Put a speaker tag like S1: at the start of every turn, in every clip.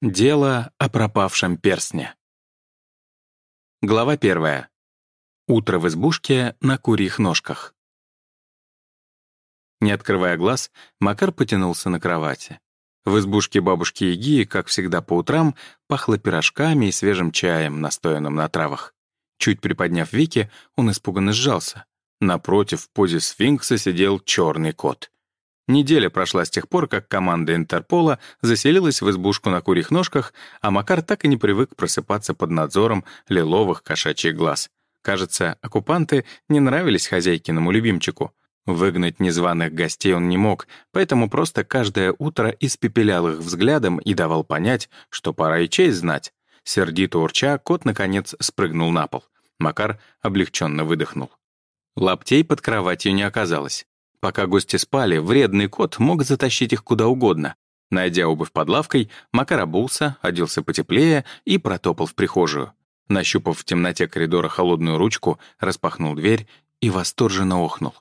S1: Дело о пропавшем перстне. Глава первая. Утро в избушке на курьих ножках. Не открывая глаз, Макар потянулся на кровати. В избушке бабушки Егии, как всегда по утрам, пахло пирожками и свежим чаем, настоянным на травах. Чуть приподняв веки, он испуганно сжался. Напротив, в позе сфинкса сидел черный кот — Неделя прошла с тех пор, как команда Интерпола заселилась в избушку на курьих ножках, а Макар так и не привык просыпаться под надзором лиловых кошачьих глаз. Кажется, оккупанты не нравились хозяйкиному любимчику. Выгнать незваных гостей он не мог, поэтому просто каждое утро испепелял их взглядом и давал понять, что пора и честь знать. Сердито урча, кот, наконец, спрыгнул на пол. Макар облегченно выдохнул. Лаптей под кроватью не оказалось. Пока гости спали, вредный кот мог затащить их куда угодно. Найдя обувь под лавкой, Макар обулся, оделся потеплее и протопал в прихожую. Нащупав в темноте коридора холодную ручку, распахнул дверь и восторженно охнул.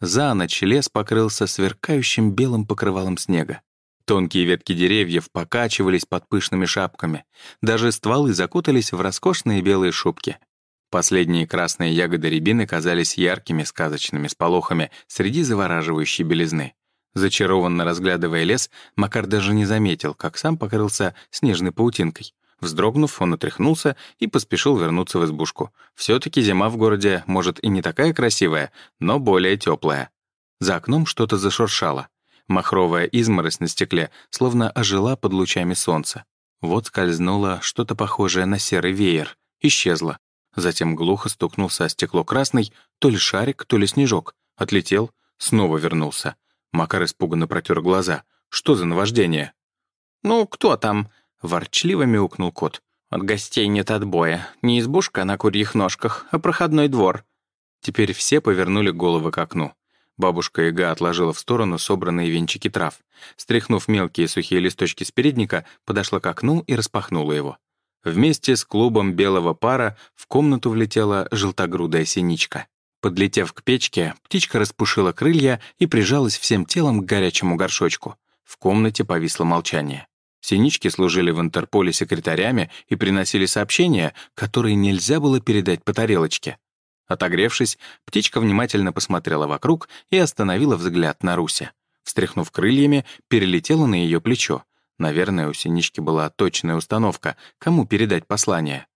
S1: За ночь лес покрылся сверкающим белым покрывалом снега. Тонкие ветки деревьев покачивались под пышными шапками. Даже стволы закутались в роскошные белые шубки. Последние красные ягоды рябины казались яркими сказочными сполохами среди завораживающей белизны. Зачарованно разглядывая лес, Макар даже не заметил, как сам покрылся снежной паутинкой. Вздрогнув, он отряхнулся и поспешил вернуться в избушку. Все-таки зима в городе, может, и не такая красивая, но более теплая. За окном что-то зашуршало. Махровая изморозь на стекле словно ожила под лучами солнца. Вот скользнуло что-то похожее на серый веер. Исчезло. Затем глухо стукнулся о стекло красный, то ли шарик, то ли снежок. Отлетел, снова вернулся. Макар испуганно протер глаза. Что за наваждение? «Ну, кто там?» — ворчливо мяукнул кот. «От гостей нет отбоя. Не избушка на курьих ножках, а проходной двор». Теперь все повернули головы к окну. Бабушка Ига отложила в сторону собранные венчики трав. Стряхнув мелкие сухие листочки с передника, подошла к окну и распахнула его. Вместе с клубом белого пара в комнату влетела желтогрудая синичка. Подлетев к печке, птичка распушила крылья и прижалась всем телом к горячему горшочку. В комнате повисло молчание. Синички служили в Интерполе секретарями и приносили сообщения, которые нельзя было передать по тарелочке. Отогревшись, птичка внимательно посмотрела вокруг и остановила взгляд на Руся. Встряхнув крыльями, перелетела на ее плечо. Наверное, у Синички была точная установка, кому передать послание.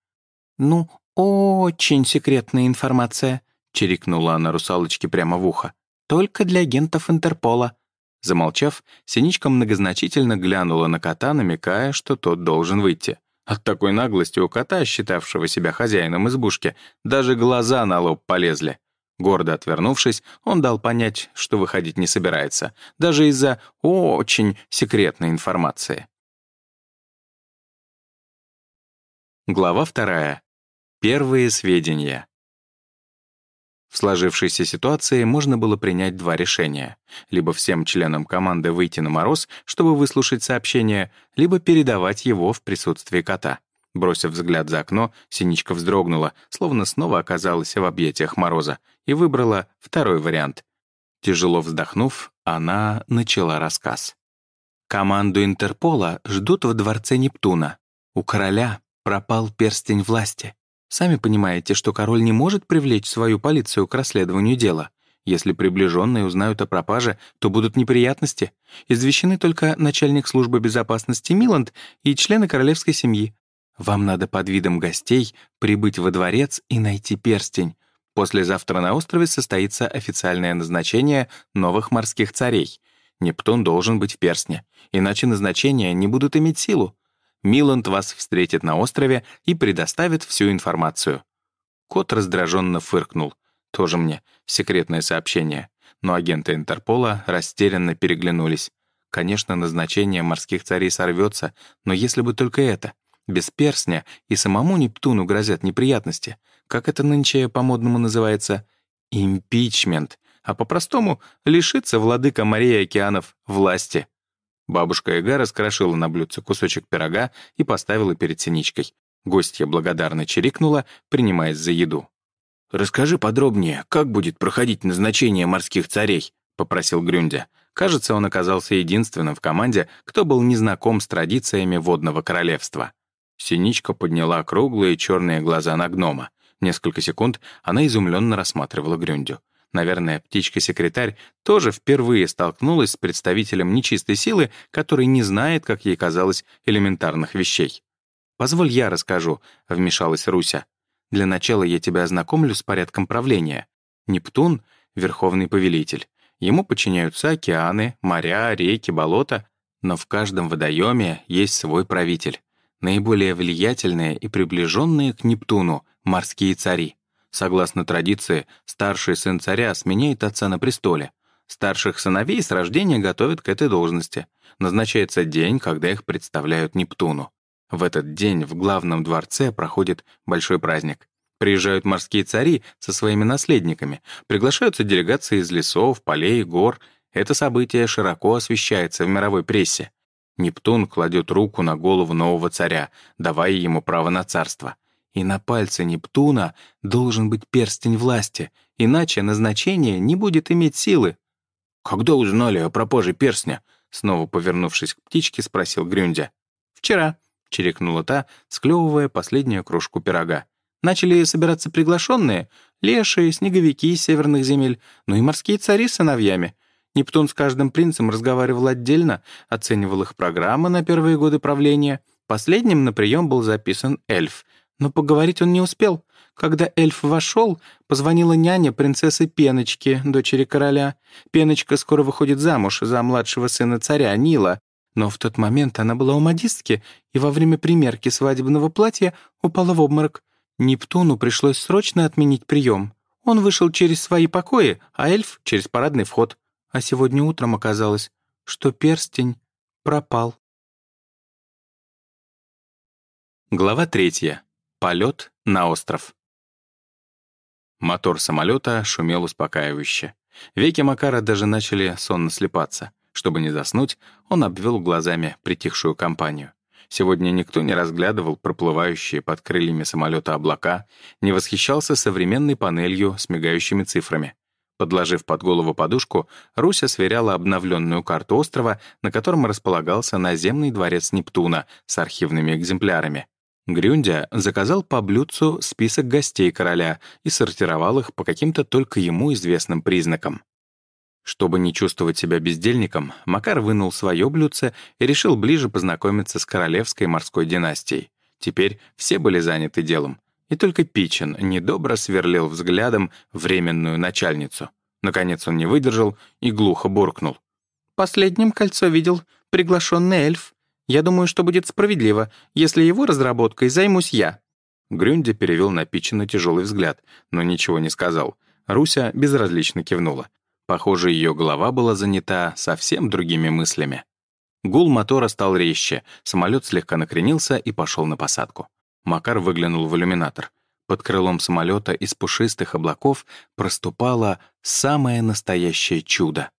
S1: «Ну, очень секретная информация», — чирикнула она русалочке прямо в ухо. «Только для агентов Интерпола». Замолчав, Синичка многозначительно глянула на кота, намекая, что тот должен выйти. От такой наглости у кота, считавшего себя хозяином избушки, даже глаза на лоб полезли. Гордо отвернувшись, он дал понять, что выходить не собирается, даже из-за очень секретной информации. Глава вторая. Первые сведения. В сложившейся ситуации можно было принять два решения. Либо всем членам команды выйти на мороз, чтобы выслушать сообщение, либо передавать его в присутствии кота. Бросив взгляд за окно, Синичка вздрогнула, словно снова оказалась в объятиях Мороза, и выбрала второй вариант. Тяжело вздохнув, она начала рассказ. «Команду Интерпола ждут в дворце Нептуна. У короля пропал перстень власти. Сами понимаете, что король не может привлечь свою полицию к расследованию дела. Если приближенные узнают о пропаже, то будут неприятности. Извещены только начальник службы безопасности Миланд и члены королевской семьи. Вам надо под видом гостей прибыть во дворец и найти перстень. Послезавтра на острове состоится официальное назначение новых морских царей. Нептун должен быть в перстне, иначе назначения не будут иметь силу. Миланд вас встретит на острове и предоставит всю информацию». Кот раздраженно фыркнул. Тоже мне секретное сообщение. Но агенты Интерпола растерянно переглянулись. Конечно, назначение морских царей сорвется, но если бы только это. Без перстня и самому Нептуну грозят неприятности. Как это нынче по-модному называется? Импичмент. А по-простому — лишиться владыка морей океанов власти. Бабушка Эга раскрошила на блюдце кусочек пирога и поставила перед синичкой. Гостья благодарно чирикнула, принимаясь за еду. «Расскажи подробнее, как будет проходить назначение морских царей?» — попросил Грюндя. Кажется, он оказался единственным в команде, кто был незнаком с традициями водного королевства. Синичка подняла круглые черные глаза на гнома. Несколько секунд она изумленно рассматривала Грюндю. Наверное, птичка-секретарь тоже впервые столкнулась с представителем нечистой силы, который не знает, как ей казалось, элементарных вещей. «Позволь я расскажу», — вмешалась Руся. «Для начала я тебя ознакомлю с порядком правления. Нептун — верховный повелитель. Ему подчиняются океаны, моря, реки, болота, но в каждом водоеме есть свой правитель. Наиболее влиятельные и приближенные к Нептуну — морские цари. Согласно традиции, старший сын царя сменяет отца на престоле. Старших сыновей с рождения готовят к этой должности. Назначается день, когда их представляют Нептуну. В этот день в главном дворце проходит большой праздник. Приезжают морские цари со своими наследниками, приглашаются делегации из лесов, полей, гор. Это событие широко освещается в мировой прессе. Нептун кладет руку на голову нового царя, давая ему право на царство и на пальце Нептуна должен быть перстень власти, иначе назначение не будет иметь силы. «Когда узнали о пропаже перстня?» Снова повернувшись к птичке, спросил Грюндя. «Вчера», — чирикнула та, склевывая последнюю кружку пирога. «Начали собираться приглашенные, лешие, снеговики из северных земель, ну и морские цари с сыновьями. Нептун с каждым принцем разговаривал отдельно, оценивал их программы на первые годы правления. Последним на прием был записан эльф, но поговорить он не успел. Когда эльф вошел, позвонила няня принцессы Пеночки, дочери короля. Пеночка скоро выходит замуж за младшего сына царя, Нила. Но в тот момент она была у модистки и во время примерки свадебного платья упала в обморок. Нептуну пришлось срочно отменить прием. Он вышел через свои покои, а эльф — через парадный вход. А сегодня утром оказалось, что перстень пропал. Глава третья. Полет на остров. Мотор самолета шумел успокаивающе. Веки Макара даже начали сонно слепаться. Чтобы не заснуть, он обвел глазами притихшую компанию. Сегодня никто не разглядывал проплывающие под крыльями самолета облака, не восхищался современной панелью с мигающими цифрами. Подложив под голову подушку, Руся сверяла обновленную карту острова, на котором располагался наземный дворец Нептуна с архивными экземплярами. Грюндя заказал по блюдцу список гостей короля и сортировал их по каким-то только ему известным признакам. Чтобы не чувствовать себя бездельником, Макар вынул свое блюдце и решил ближе познакомиться с королевской морской династией. Теперь все были заняты делом, и только Пичин недобро сверлил взглядом временную начальницу. Наконец он не выдержал и глухо буркнул. «Последним кольцо видел приглашенный эльф. Я думаю, что будет справедливо, если его разработкой займусь я». Грюнди перевел на Пичина тяжелый взгляд, но ничего не сказал. Руся безразлично кивнула. Похоже, ее голова была занята совсем другими мыслями. Гул мотора стал резче, самолет слегка накренился и пошел на посадку. Макар выглянул в иллюминатор. Под крылом самолета из пушистых облаков проступало самое настоящее чудо.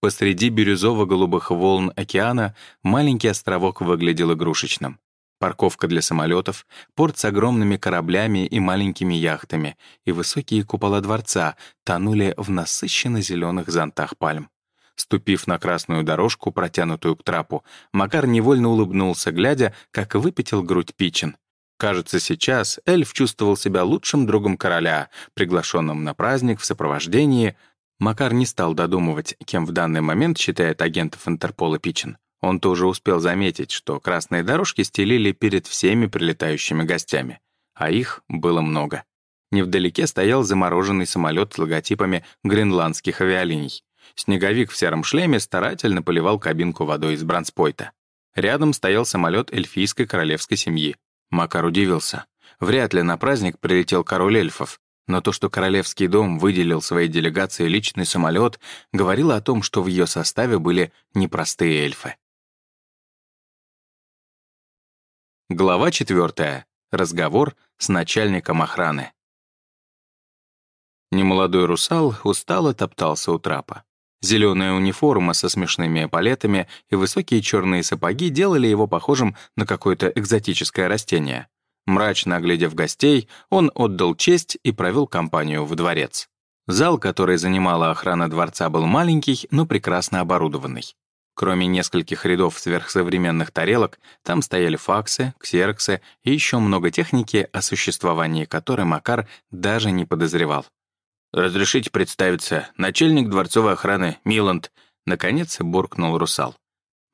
S1: Посреди бирюзово-голубых волн океана маленький островок выглядел игрушечным. Парковка для самолетов, порт с огромными кораблями и маленькими яхтами и высокие купола дворца тонули в насыщенно-зеленых зонтах пальм. Ступив на красную дорожку, протянутую к трапу, Макар невольно улыбнулся, глядя, как выпятил грудь Пичин. Кажется, сейчас эльф чувствовал себя лучшим другом короля, приглашенным на праздник в сопровождении Макар не стал додумывать, кем в данный момент считает агентов Интерпола Пичин. Он тоже успел заметить, что красные дорожки стелили перед всеми прилетающими гостями. А их было много. Невдалеке стоял замороженный самолет с логотипами гренландских авиалиний. Снеговик в сером шлеме старательно поливал кабинку водой из бронспойта. Рядом стоял самолет эльфийской королевской семьи. Макар удивился. Вряд ли на праздник прилетел король эльфов, но то, что Королевский дом выделил своей делегации личный самолет, говорило о том, что в ее составе были непростые эльфы. Глава четвертая. Разговор с начальником охраны. Немолодой русал устало топтался у трапа. Зеленая униформа со смешными эполетами и высокие черные сапоги делали его похожим на какое-то экзотическое растение. Мрачно оглядев гостей, он отдал честь и провел компанию в дворец. Зал, который занимала охрана дворца, был маленький, но прекрасно оборудованный. Кроме нескольких рядов сверхсовременных тарелок, там стояли факсы, ксероксы и еще много техники, о существовании которой Макар даже не подозревал. «Разрешите представиться, начальник дворцовой охраны Миланд», наконец буркнул русал.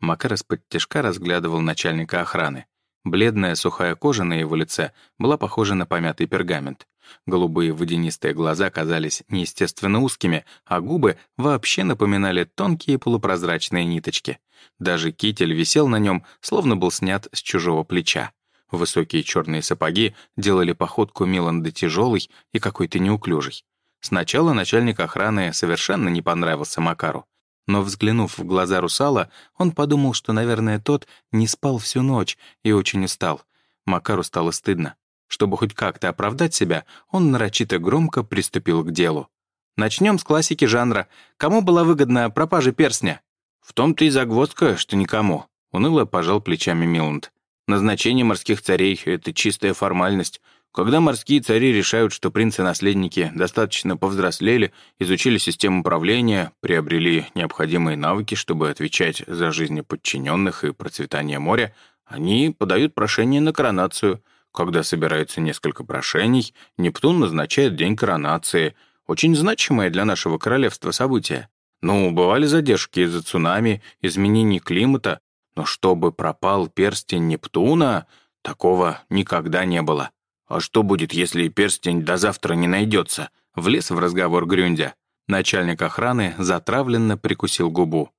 S1: Макар из-под тяжка разглядывал начальника охраны. Бледная сухая кожа на его лице была похожа на помятый пергамент. Голубые водянистые глаза казались неестественно узкими, а губы вообще напоминали тонкие полупрозрачные ниточки. Даже китель висел на нем, словно был снят с чужого плеча. Высокие черные сапоги делали походку Миланда тяжелой и какой-то неуклюжей. Сначала начальник охраны совершенно не понравился Макару. Но, взглянув в глаза русала, он подумал, что, наверное, тот не спал всю ночь и очень устал. Макару стало стыдно. Чтобы хоть как-то оправдать себя, он нарочито громко приступил к делу. Начнем с классики жанра. Кому была выгодна пропажа перстня? В том-то и загвоздка, что никому. Уныло пожал плечами Миланд. Назначение морских царей — это чистая формальность. Когда морские цари решают, что принцы-наследники достаточно повзрослели, изучили систему управления, приобрели необходимые навыки, чтобы отвечать за жизни подчиненных и процветание моря, они подают прошение на коронацию. Когда собирается несколько прошений, Нептун назначает день коронации, очень значимое для нашего королевства событие. Ну, бывали задержки из-за цунами, изменений климата, но чтобы пропал перстень Нептуна, такого никогда не было. «А что будет, если перстень до завтра не найдется?» — влез в разговор Грюндя. Начальник охраны затравленно прикусил губу.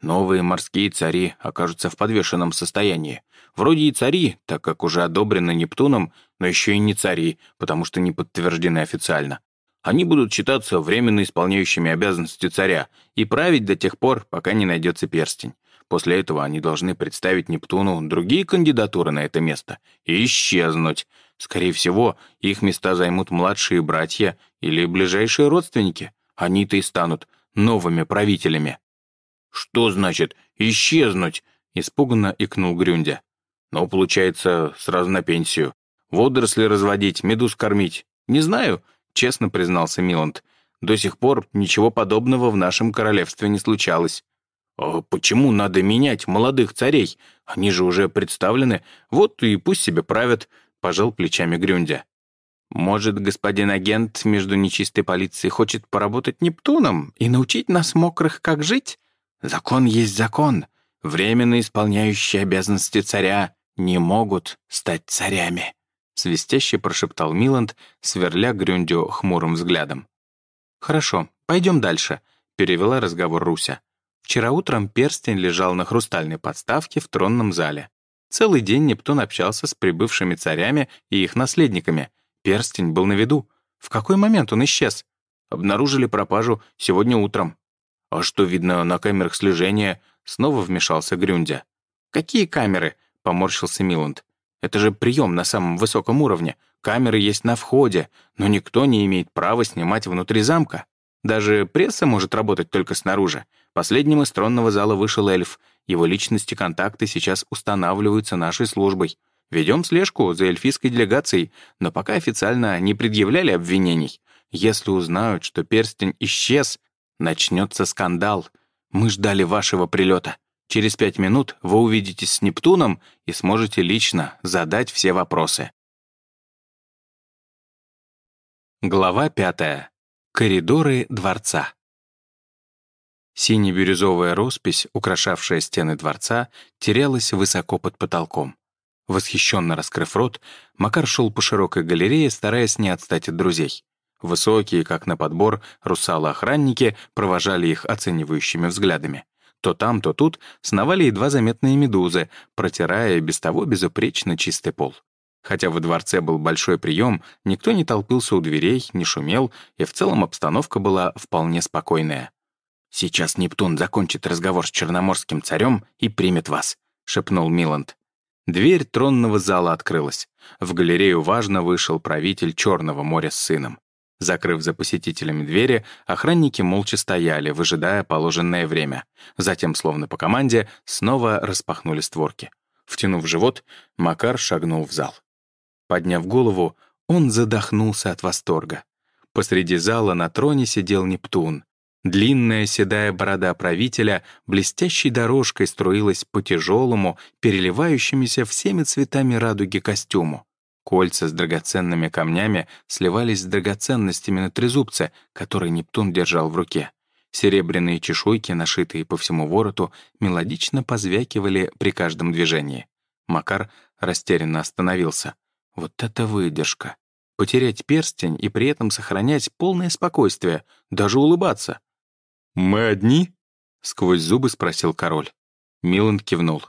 S1: Новые морские цари окажутся в подвешенном состоянии. Вроде и цари, так как уже одобрены Нептуном, но еще и не цари, потому что не подтверждены официально. Они будут считаться временно исполняющими обязанности царя и править до тех пор, пока не найдется перстень. После этого они должны представить Нептуну другие кандидатуры на это место и исчезнуть. Скорее всего, их места займут младшие братья или ближайшие родственники. Они-то и станут новыми правителями. «Что значит «исчезнуть»?» — испуганно икнул Грюндя. «Ну, получается, сразу на пенсию. Водоросли разводить, медуз кормить. Не знаю», — честно признался Миланд. «До сих пор ничего подобного в нашем королевстве не случалось». «А почему надо менять молодых царей? Они же уже представлены. Вот и пусть себе правят», — пожал плечами Грюндя. «Может, господин агент между нечистой полицией хочет поработать Нептуном и научить нас мокрых, как жить? Закон есть закон. Временно исполняющие обязанности царя не могут стать царями», — свистяще прошептал Миланд, сверля Грюндю хмурым взглядом. «Хорошо, пойдем дальше», — перевела разговор Руся. Вчера утром перстень лежал на хрустальной подставке в тронном зале. Целый день Нептун общался с прибывшими царями и их наследниками. Перстень был на виду. В какой момент он исчез? Обнаружили пропажу сегодня утром. А что видно на камерах слежения? Снова вмешался Грюндя. «Какие камеры?» — поморщился Миланд. «Это же прием на самом высоком уровне. Камеры есть на входе, но никто не имеет права снимать внутри замка. Даже пресса может работать только снаружи. Последним из тронного зала вышел эльф. Его личности контакты сейчас устанавливаются нашей службой. Ведем слежку за эльфийской делегацией, но пока официально не предъявляли обвинений. Если узнают, что перстень исчез, начнется скандал. Мы ждали вашего прилета. Через пять минут вы увидитесь с Нептуном и сможете лично задать все вопросы. Глава пятая. Коридоры дворца. Сине-бирюзовая роспись, украшавшая стены дворца, терялась высоко под потолком. Восхищенно раскрыв рот, Макар шел по широкой галерее, стараясь не отстать от друзей. Высокие, как на подбор, русалы-охранники провожали их оценивающими взглядами. То там, то тут сновали едва заметные медузы, протирая без того безупречно чистый пол. Хотя во дворце был большой прием, никто не толпился у дверей, не шумел, и в целом обстановка была вполне спокойная. «Сейчас Нептун закончит разговор с черноморским царем и примет вас», — шепнул Миланд. Дверь тронного зала открылась. В галерею важно вышел правитель Черного моря с сыном. Закрыв за посетителями двери, охранники молча стояли, выжидая положенное время. Затем, словно по команде, снова распахнули створки. Втянув живот, Макар шагнул в зал. Подняв голову, он задохнулся от восторга. Посреди зала на троне сидел Нептун. Длинная седая борода правителя блестящей дорожкой струилась по тяжелому, переливающимися всеми цветами радуги костюму. Кольца с драгоценными камнями сливались с драгоценностями на трезубце, который Нептун держал в руке. Серебряные чешуйки, нашитые по всему вороту, мелодично позвякивали при каждом движении. Макар растерянно остановился. Вот это выдержка. Потерять перстень и при этом сохранять полное спокойствие, даже улыбаться. «Мы одни?» — сквозь зубы спросил король. Миланд кивнул.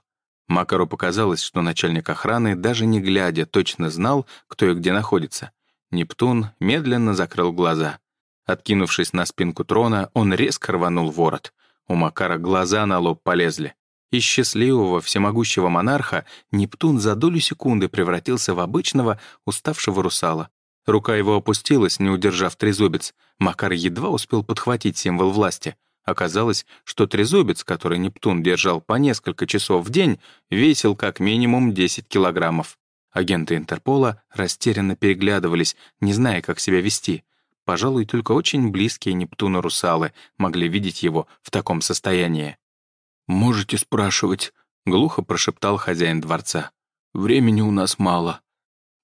S1: Макару показалось, что начальник охраны, даже не глядя, точно знал, кто и где находится. Нептун медленно закрыл глаза. Откинувшись на спинку трона, он резко рванул ворот. У Макара глаза на лоб полезли. Из счастливого, всемогущего монарха Нептун за долю секунды превратился в обычного, уставшего русала. Рука его опустилась, не удержав трезубец. Макар едва успел подхватить символ власти. Оказалось, что трезубец, который Нептун держал по несколько часов в день, весил как минимум 10 килограммов. Агенты Интерпола растерянно переглядывались, не зная, как себя вести. Пожалуй, только очень близкие Нептуну русалы могли видеть его в таком состоянии. «Можете спрашивать», — глухо прошептал хозяин дворца. «Времени у нас мало».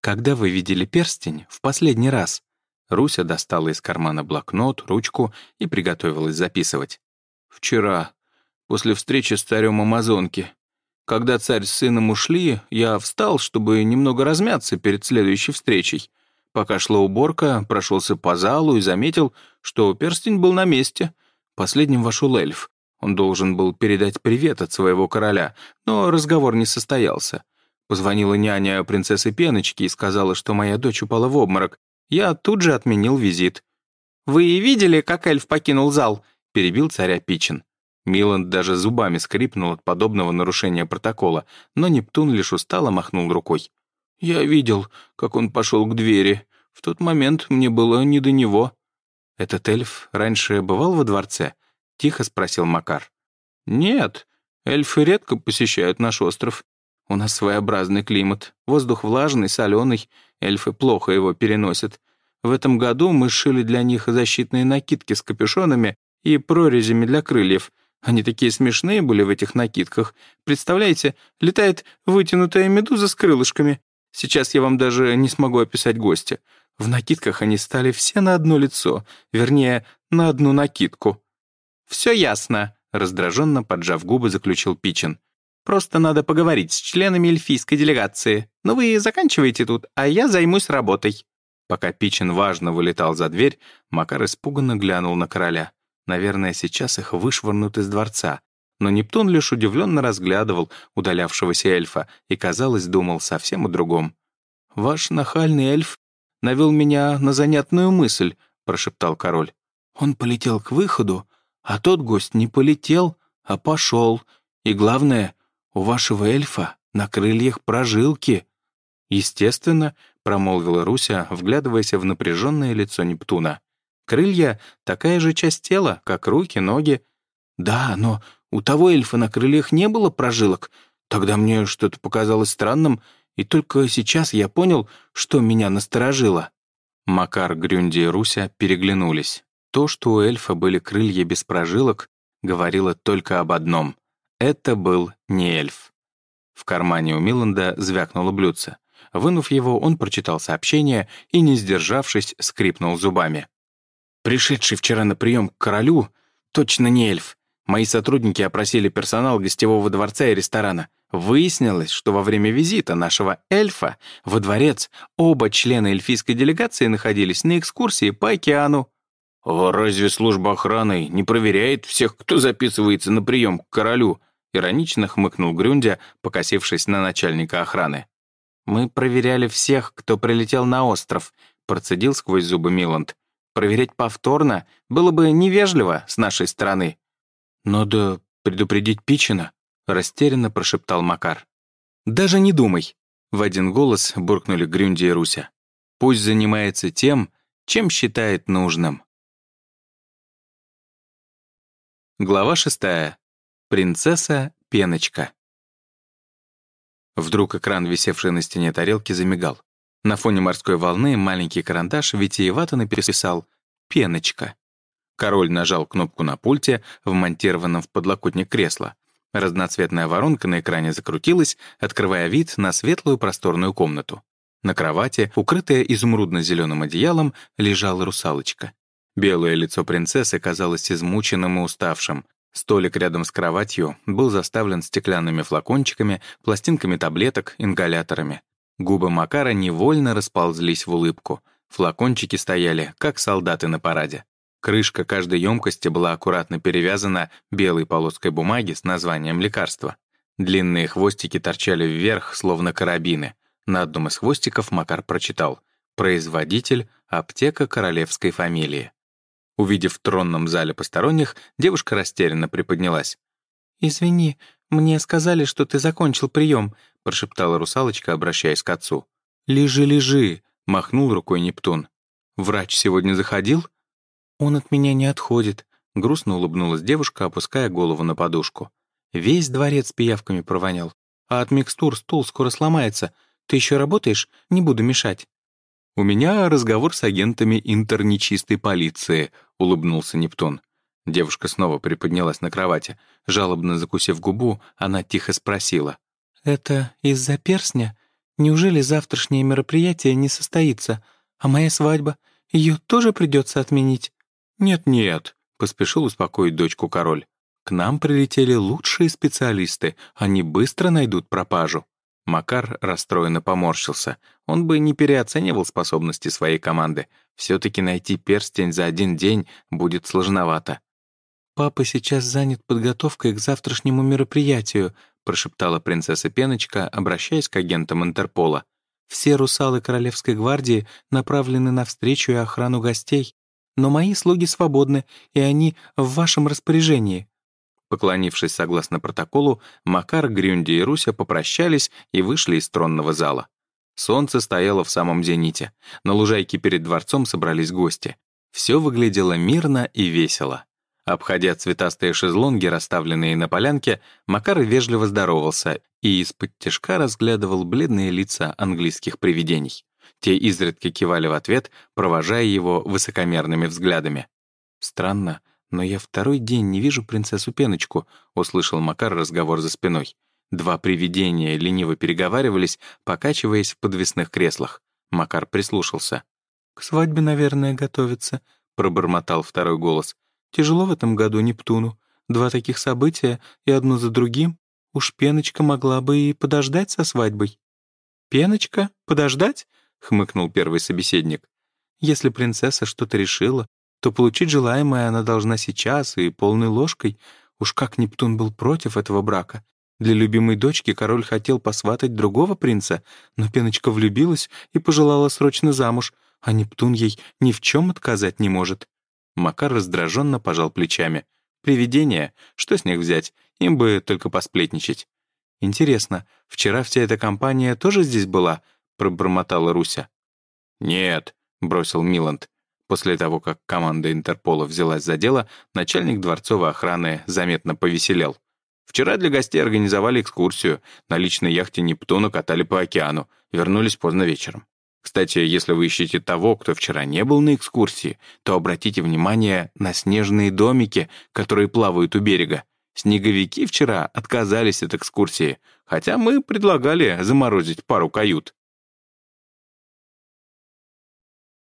S1: «Когда вы видели перстень в последний раз?» Руся достала из кармана блокнот, ручку и приготовилась записывать. «Вчера, после встречи с царем Амазонки. Когда царь с сыном ушли, я встал, чтобы немного размяться перед следующей встречей. Пока шла уборка, прошелся по залу и заметил, что перстень был на месте. Последним вошел эльф. Он должен был передать привет от своего короля, но разговор не состоялся. Позвонила няня принцессы Пеночки и сказала, что моя дочь упала в обморок. Я тут же отменил визит. «Вы видели, как эльф покинул зал?» — перебил царя Пичин. Миланд даже зубами скрипнул от подобного нарушения протокола, но Нептун лишь устало махнул рукой. «Я видел, как он пошел к двери. В тот момент мне было не до него». «Этот эльф раньше бывал во дворце?» — тихо спросил Макар. «Нет, эльфы редко посещают наш остров. У нас своеобразный климат. Воздух влажный, соленый. Эльфы плохо его переносят. В этом году мы сшили для них защитные накидки с капюшонами и прорезями для крыльев. Они такие смешные были в этих накидках. Представляете, летает вытянутая медуза с крылышками. Сейчас я вам даже не смогу описать гостя. В накидках они стали все на одно лицо, вернее, на одну накидку. «Все ясно», — раздраженно поджав губы, заключил Пичин. «Просто надо поговорить с членами эльфийской делегации. Но вы заканчиваете тут, а я займусь работой». Пока Пичин важно вылетал за дверь, Макар испуганно глянул на короля. Наверное, сейчас их вышвырнут из дворца. Но Нептун лишь удивленно разглядывал удалявшегося эльфа и, казалось, думал совсем о другом. «Ваш нахальный эльф навел меня на занятную мысль», — прошептал король. «Он полетел к выходу, а тот гость не полетел, а пошел. И главное, у вашего эльфа на крыльях прожилки». «Естественно», — промолвила Руся, вглядываясь в напряженное лицо Нептуна. «Крылья — такая же часть тела, как руки, ноги». «Да, но у того эльфа на крыльях не было прожилок. Тогда мне что-то показалось странным, и только сейчас я понял, что меня насторожило». Макар, Грюнди и Руся переглянулись. То, что у эльфа были крылья без прожилок, говорило только об одном. Это был не эльф. В кармане у Миланда звякнуло блюдце. Вынув его, он прочитал сообщение и, не сдержавшись, скрипнул зубами. «Пришедший вчера на прием к королю точно не эльф. Мои сотрудники опросили персонал гостевого дворца и ресторана. Выяснилось, что во время визита нашего эльфа во дворец оба члена эльфийской делегации находились на экскурсии по океану. «А разве служба охраны не проверяет всех, кто записывается на прием к королю?» Иронично хмыкнул Грюндя, покосившись на начальника охраны. «Мы проверяли всех, кто прилетел на остров», — процедил сквозь зубы Миланд. «Проверять повторно было бы невежливо с нашей стороны». «Надо предупредить Пичина», — растерянно прошептал Макар. «Даже не думай», — в один голос буркнули Грюнди и Руся. «Пусть занимается тем, чем считает нужным». Глава шестая. Принцесса Пеночка. Вдруг экран, висевший на стене тарелки, замигал. На фоне морской волны маленький карандаш витиевато написал «Пеночка». Король нажал кнопку на пульте, вмонтированном в подлокотник кресла. Разноцветная воронка на экране закрутилась, открывая вид на светлую просторную комнату. На кровати, укрытая изумрудно-зеленым одеялом, лежала русалочка. Белое лицо принцессы казалось измученным и уставшим. Столик рядом с кроватью был заставлен стеклянными флакончиками, пластинками таблеток, ингаляторами. Губы Макара невольно расползлись в улыбку. Флакончики стояли, как солдаты на параде. Крышка каждой емкости была аккуратно перевязана белой полоской бумаги с названием лекарства. Длинные хвостики торчали вверх, словно карабины. На одном из хвостиков Макар прочитал «Производитель — аптека королевской фамилии». Увидев в тронном зале посторонних, девушка растерянно приподнялась. «Извини, мне сказали, что ты закончил прием», — прошептала русалочка, обращаясь к отцу. «Лежи, лежи», — махнул рукой Нептун. «Врач сегодня заходил?» «Он от меня не отходит», — грустно улыбнулась девушка, опуская голову на подушку. «Весь дворец пиявками провонял. А от микстур стул скоро сломается. Ты еще работаешь? Не буду мешать». «У меня разговор с агентами интернечистой полиции», — улыбнулся Нептун. Девушка снова приподнялась на кровати. Жалобно закусив губу, она тихо спросила. «Это из-за перстня? Неужели завтрашнее мероприятие не состоится? А моя свадьба? Ее тоже придется отменить?» «Нет-нет», — поспешил успокоить дочку король. «К нам прилетели лучшие специалисты, они быстро найдут пропажу». Макар расстроенно поморщился. Он бы не переоценивал способности своей команды. Все-таки найти перстень за один день будет сложновато. «Папа сейчас занят подготовкой к завтрашнему мероприятию», прошептала принцесса Пеночка, обращаясь к агентам Интерпола. «Все русалы Королевской гвардии направлены на встречу и охрану гостей но мои слуги свободны, и они в вашем распоряжении». Поклонившись согласно протоколу, Макар, Грюнди и Руся попрощались и вышли из тронного зала. Солнце стояло в самом зените. На лужайке перед дворцом собрались гости. Все выглядело мирно и весело. Обходя цветастые шезлонги, расставленные на полянке, Макар вежливо здоровался и из-под тяжка разглядывал бледные лица английских привидений. Те изредка кивали в ответ, провожая его высокомерными взглядами. «Странно, но я второй день не вижу принцессу Пеночку», — услышал Макар разговор за спиной. Два привидения лениво переговаривались, покачиваясь в подвесных креслах. Макар прислушался. «К свадьбе, наверное, готовится», — пробормотал второй голос. «Тяжело в этом году Нептуну. Два таких события и одно за другим. Уж Пеночка могла бы и подождать со свадьбой». «Пеночка? Подождать?» — хмыкнул первый собеседник. «Если принцесса что-то решила, то получить желаемое она должна сейчас и полной ложкой. Уж как Нептун был против этого брака. Для любимой дочки король хотел посватать другого принца, но Пеночка влюбилась и пожелала срочно замуж, а Нептун ей ни в чем отказать не может». Макар раздраженно пожал плечами. «Привидения? Что с них взять? Им бы только посплетничать». «Интересно, вчера вся эта компания тоже здесь была?» пробормотала Руся. «Нет», — бросил Миланд. После того, как команда Интерпола взялась за дело, начальник дворцовой охраны заметно повеселел. «Вчера для гостей организовали экскурсию. На личной яхте Нептуна катали по океану. Вернулись поздно вечером. Кстати, если вы ищете того, кто вчера не был на экскурсии, то обратите внимание на снежные домики, которые плавают у берега. Снеговики вчера отказались от экскурсии, хотя мы предлагали заморозить пару кают.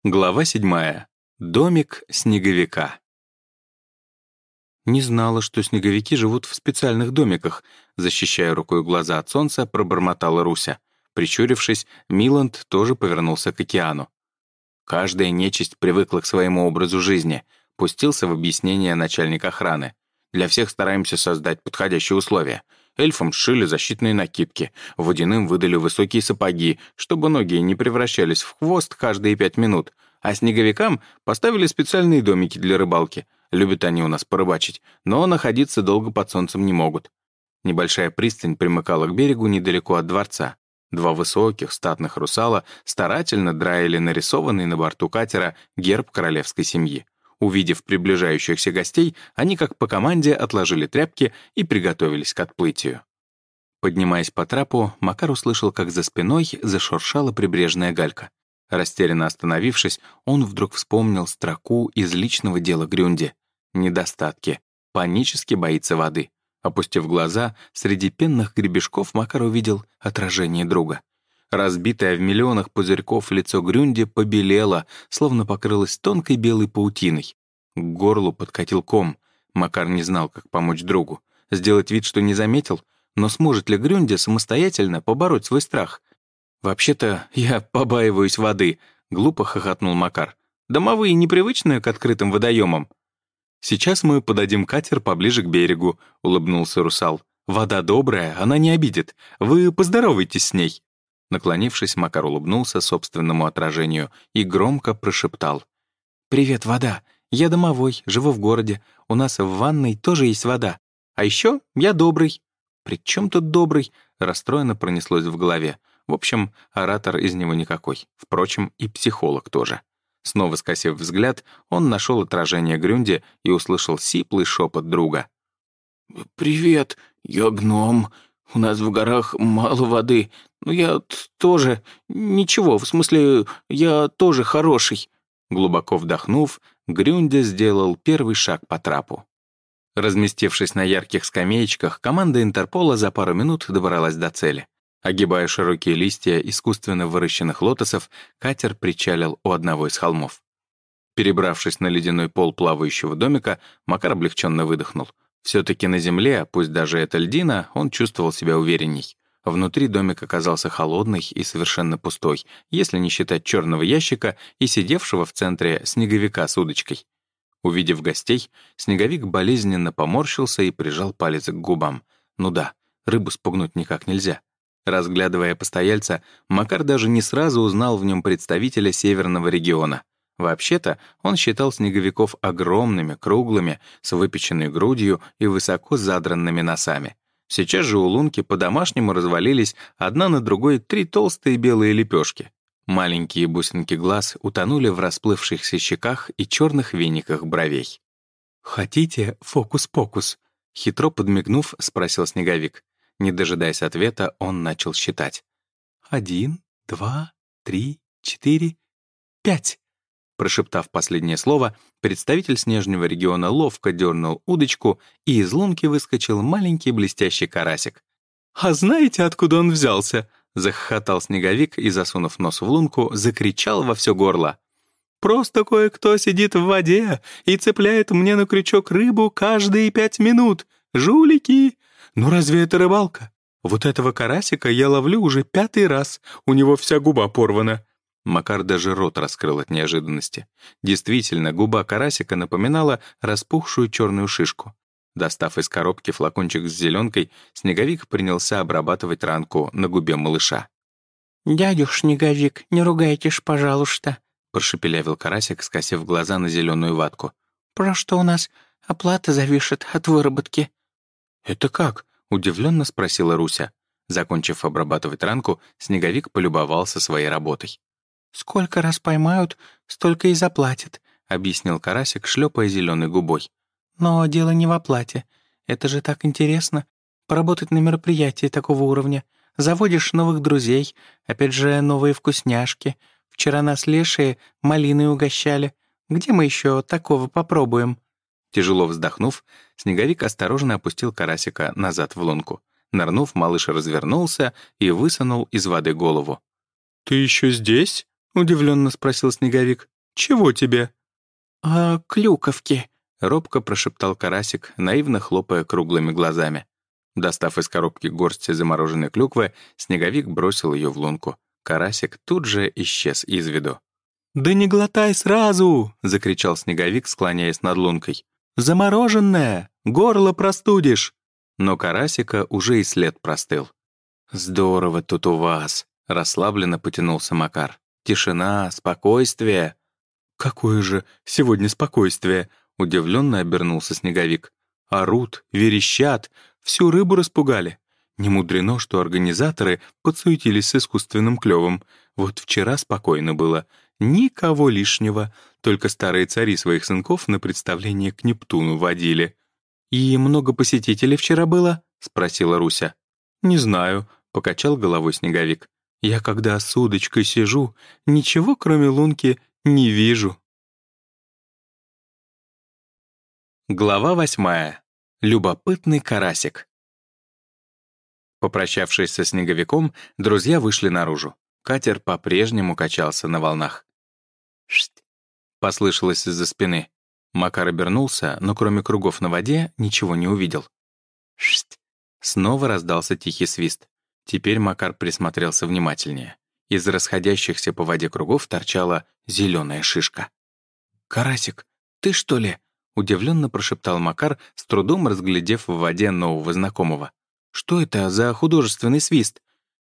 S1: Глава седьмая. Домик снеговика. Не знала, что снеговики живут в специальных домиках, защищая рукой глаза от солнца, пробормотала Руся. Прищурившись, Миланд тоже повернулся к океану. Каждая нечисть привыкла к своему образу жизни, пустился в объяснение начальник охраны. Для всех стараемся создать подходящие условия. Эльфам сшили защитные накидки, водяным выдали высокие сапоги, чтобы ноги не превращались в хвост каждые пять минут, а снеговикам поставили специальные домики для рыбалки. Любят они у нас порыбачить, но находиться долго под солнцем не могут. Небольшая пристань примыкала к берегу недалеко от дворца. Два высоких, статных русала старательно драили нарисованный на борту катера герб королевской семьи. Увидев приближающихся гостей, они как по команде отложили тряпки и приготовились к отплытию. Поднимаясь по трапу, Макар услышал, как за спиной зашуршала прибрежная галька. Растерянно остановившись, он вдруг вспомнил строку из личного дела Грюнди. Недостатки. Панически боится воды. Опустив глаза, среди пенных гребешков Макар увидел отражение друга. Разбитое в миллионах пузырьков лицо Грюнди побелело, словно покрылось тонкой белой паутиной. К горлу подкатил ком. Макар не знал, как помочь другу. Сделать вид, что не заметил? Но сможет ли Грюнди самостоятельно побороть свой страх? «Вообще-то я побаиваюсь воды», — глупо хохотнул Макар. «Домовые непривычные к открытым водоемам». «Сейчас мы подадим катер поближе к берегу», — улыбнулся русал. «Вода добрая, она не обидит. Вы поздоровайтесь с ней». Наклонившись, Макар улыбнулся собственному отражению и громко прошептал. «Привет, вода. Я домовой, живу в городе. У нас в ванной тоже есть вода. А еще я добрый». «При чем тут добрый?» — расстроенно пронеслось в голове. В общем, оратор из него никакой. Впрочем, и психолог тоже. Снова скосив взгляд, он нашел отражение Грюнди и услышал сиплый шепот друга. «Привет, я гном. У нас в горах мало воды, но я тоже... Ничего, в смысле, я тоже хороший». Глубоко вдохнув, Грюнди сделал первый шаг по трапу. Разместившись на ярких скамеечках, команда Интерпола за пару минут добралась до цели. Огибая широкие листья искусственно выращенных лотосов, катер причалил у одного из холмов. Перебравшись на ледяной пол плавающего домика, Макар облегченно выдохнул. Все-таки на земле, пусть даже это льдина, он чувствовал себя уверенней. Внутри домик оказался холодный и совершенно пустой, если не считать черного ящика и сидевшего в центре снеговика с удочкой. Увидев гостей, снеговик болезненно поморщился и прижал палец к губам. Ну да, рыбу спугнуть никак нельзя. Разглядывая постояльца, Макар даже не сразу узнал в нем представителя северного региона. Вообще-то он считал снеговиков огромными, круглыми, с выпеченной грудью и высоко задранными носами. Сейчас же у лунки по-домашнему развалились одна на другой три толстые белые лепешки. Маленькие бусинки глаз утонули в расплывшихся щеках и черных вениках бровей. «Хотите фокус-покус?» Хитро подмигнув, спросил Снеговик. Не дожидаясь ответа, он начал считать. «Один, два, три, четыре, пять!» Прошептав последнее слово, представитель снежного региона ловко дернул удочку, и из лунки выскочил маленький блестящий карасик. «А знаете, откуда он взялся?» — захохотал снеговик и, засунув нос в лунку, закричал во все горло. «Просто кое-кто сидит в воде и цепляет мне на крючок рыбу каждые пять минут. Жулики! «Ну разве это рыбалка? Вот этого карасика я ловлю уже пятый раз, у него вся губа порвана». Макар даже рот раскрыл от неожиданности. Действительно, губа карасика напоминала распухшую черную шишку. Достав из коробки флакончик с зеленкой, Снеговик принялся обрабатывать ранку на губе малыша.
S2: «Дядюш Снеговик, не ругайтесь, пожалуйста», —
S1: прошепелявил карасик, скосив глаза на зеленую ватку.
S2: «Про что у нас оплата завишет от выработки?»
S1: «Это как?» — удивленно спросила Руся. Закончив обрабатывать ранку, Снеговик полюбовался своей работой.
S2: «Сколько раз поймают, столько и заплатят», — объяснил
S1: Карасик, шлепая зеленой губой.
S2: «Но дело не в оплате. Это же так интересно. Поработать на мероприятии такого уровня. Заводишь новых друзей, опять же, новые вкусняшки. Вчера нас лешие малиной угощали. Где мы еще такого попробуем?»
S1: Тяжело вздохнув, Снеговик осторожно опустил карасика назад в лунку. Нырнув, малыш развернулся и высунул из воды голову.
S3: «Ты еще здесь?» — удивленно спросил Снеговик. «Чего тебе?»
S2: «А клюковки», —
S1: робко прошептал карасик, наивно хлопая круглыми глазами. Достав из коробки горсть замороженной клюквы, Снеговик бросил ее в лунку. Карасик тут же исчез из виду.
S3: «Да не глотай сразу!» — закричал Снеговик, склоняясь над лункой. «Замороженное! Горло простудишь!»
S1: Но карасика уже и след простыл. «Здорово тут у вас!» — расслабленно потянулся Макар. «Тишина, спокойствие!»
S3: «Какое же сегодня спокойствие!» — удивленно обернулся Снеговик. «Орут, верещат, всю рыбу распугали. Не мудрено, что организаторы подсуетились с искусственным клёвом. Вот вчера спокойно было. Никого лишнего, только старые цари своих сынков на представление к Нептуну водили. «И много посетителей вчера было?» — спросила Руся. «Не знаю», — покачал головой снеговик. «Я, когда с удочкой сижу, ничего, кроме лунки, не вижу».
S1: Глава восьмая. Любопытный карасик. Попрощавшись со снеговиком, друзья вышли наружу. Катер по-прежнему качался на волнах. «Шт!» — послышалось из-за спины. Макар обернулся, но кроме кругов на воде ничего не увидел. «Шт!» Снова раздался тихий свист. Теперь Макар присмотрелся внимательнее. Из расходящихся по воде кругов торчала зеленая шишка. «Карасик, ты что ли?» — удивленно прошептал Макар, с трудом разглядев в воде нового знакомого. «Что это за художественный свист?»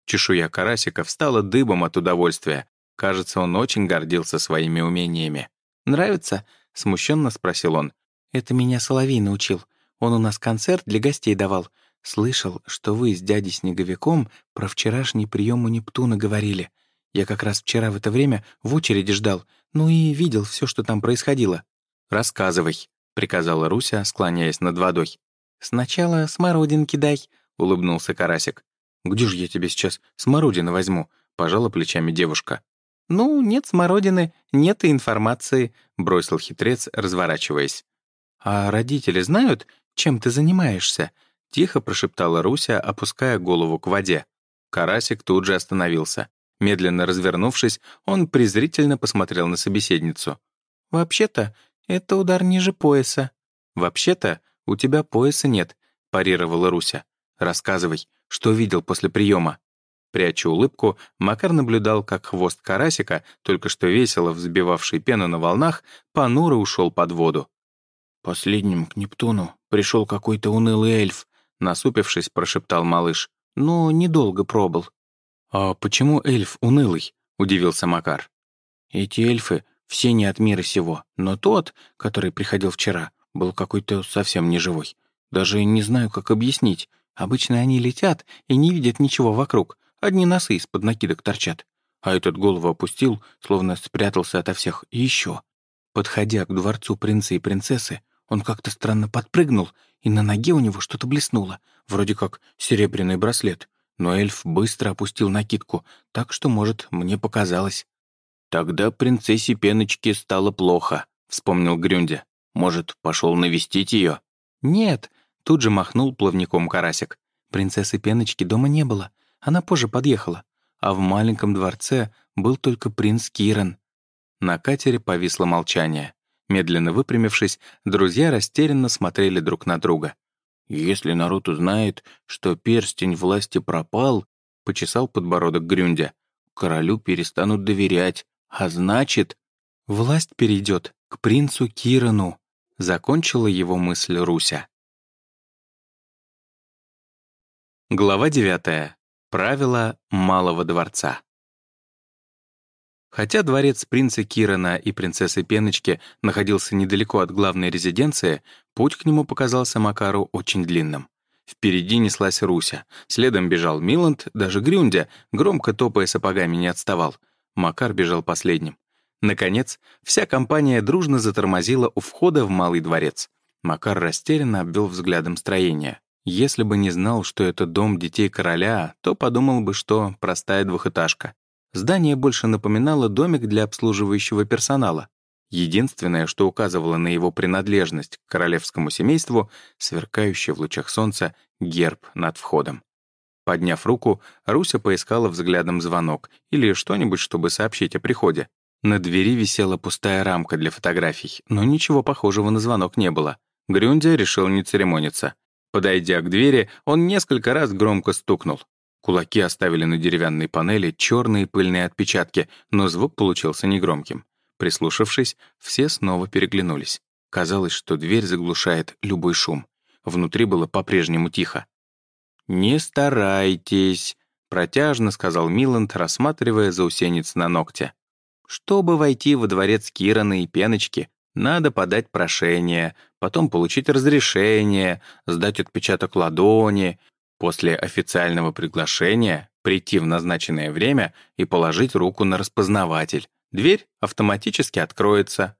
S1: Чешуя карасика встала дыбом от удовольствия. Кажется, он очень гордился своими умениями. «Нравится?» — смущенно спросил он. «Это меня Соловей научил. Он у нас концерт для гостей давал. Слышал, что вы с дядей Снеговиком про вчерашний прием у Нептуна говорили. Я как раз вчера в это время в очереди ждал, ну и видел все, что там происходило. Рассказывай приказала Руся, склоняясь над водой. «Сначала смородинки дай», — улыбнулся Карасик. «Где же я тебе сейчас смородины возьму?» — пожала плечами девушка. «Ну, нет смородины, нет и информации», — бросил хитрец, разворачиваясь. «А родители знают, чем ты занимаешься?» — тихо прошептала Руся, опуская голову к воде. Карасик тут же остановился. Медленно развернувшись, он презрительно посмотрел на собеседницу. «Вообще-то, «Это удар ниже пояса». «Вообще-то, у тебя пояса нет», — парировала Руся. «Рассказывай, что видел после приема?» Пряча улыбку, Макар наблюдал, как хвост карасика, только что весело взбивавший пену на волнах, понуро ушел под воду. «Последним к Нептуну пришел какой-то унылый эльф», — насупившись, прошептал малыш. «Но недолго пробыл». «А почему эльф унылый?» — удивился Макар. «Эти эльфы все не от мира сего, но тот, который приходил вчера, был какой-то совсем неживой. Даже не знаю, как объяснить. Обычно они летят и не видят ничего вокруг, одни носы из-под накидок торчат. А этот голову опустил, словно спрятался ото всех, и еще. Подходя к дворцу принца и принцессы, он как-то странно подпрыгнул, и на ноге у него что-то блеснуло, вроде как серебряный браслет. Но эльф быстро опустил накидку, так что, может, мне показалось. «Тогда принцессе Пеночке стало плохо», — вспомнил Грюндя. «Может, пошел навестить ее?» «Нет», — тут же махнул плавником карасик. Принцессы Пеночки дома не было. Она позже подъехала. А в маленьком дворце был только принц Киран. На катере повисло молчание. Медленно выпрямившись, друзья растерянно смотрели друг на друга. «Если народ узнает, что перстень власти пропал», — почесал подбородок Грюндя, «королю перестанут доверять, а значит, власть перейдет к принцу Кирану, закончила его мысль Руся. Глава 9. Правила Малого дворца. Хотя дворец принца Кирана и принцессы Пеночки находился недалеко от главной резиденции, путь к нему показался Макару очень длинным. Впереди неслась Руся, следом бежал Миланд, даже Грюндя, громко топая сапогами, не отставал. Макар бежал последним. Наконец, вся компания дружно затормозила у входа в Малый дворец. Макар растерянно обвел взглядом строение. Если бы не знал, что это дом детей короля, то подумал бы, что простая двухэтажка. Здание больше напоминало домик для обслуживающего персонала. Единственное, что указывало на его принадлежность к королевскому семейству, сверкающий в лучах солнца герб над входом. Подняв руку, Руся поискала взглядом звонок или что-нибудь, чтобы сообщить о приходе. На двери висела пустая рамка для фотографий, но ничего похожего на звонок не было. Грюндя решил не церемониться. Подойдя к двери, он несколько раз громко стукнул. Кулаки оставили на деревянной панели черные пыльные отпечатки, но звук получился негромким. Прислушавшись, все снова переглянулись. Казалось, что дверь заглушает любой шум. Внутри было по-прежнему тихо. «Не старайтесь», — протяжно сказал Миланд, рассматривая заусенец на ногте. «Чтобы войти во дворец Кирана и Пеночки, надо подать прошение, потом получить разрешение, сдать отпечаток ладони, после официального приглашения прийти в назначенное время и положить руку на распознаватель. Дверь автоматически откроется».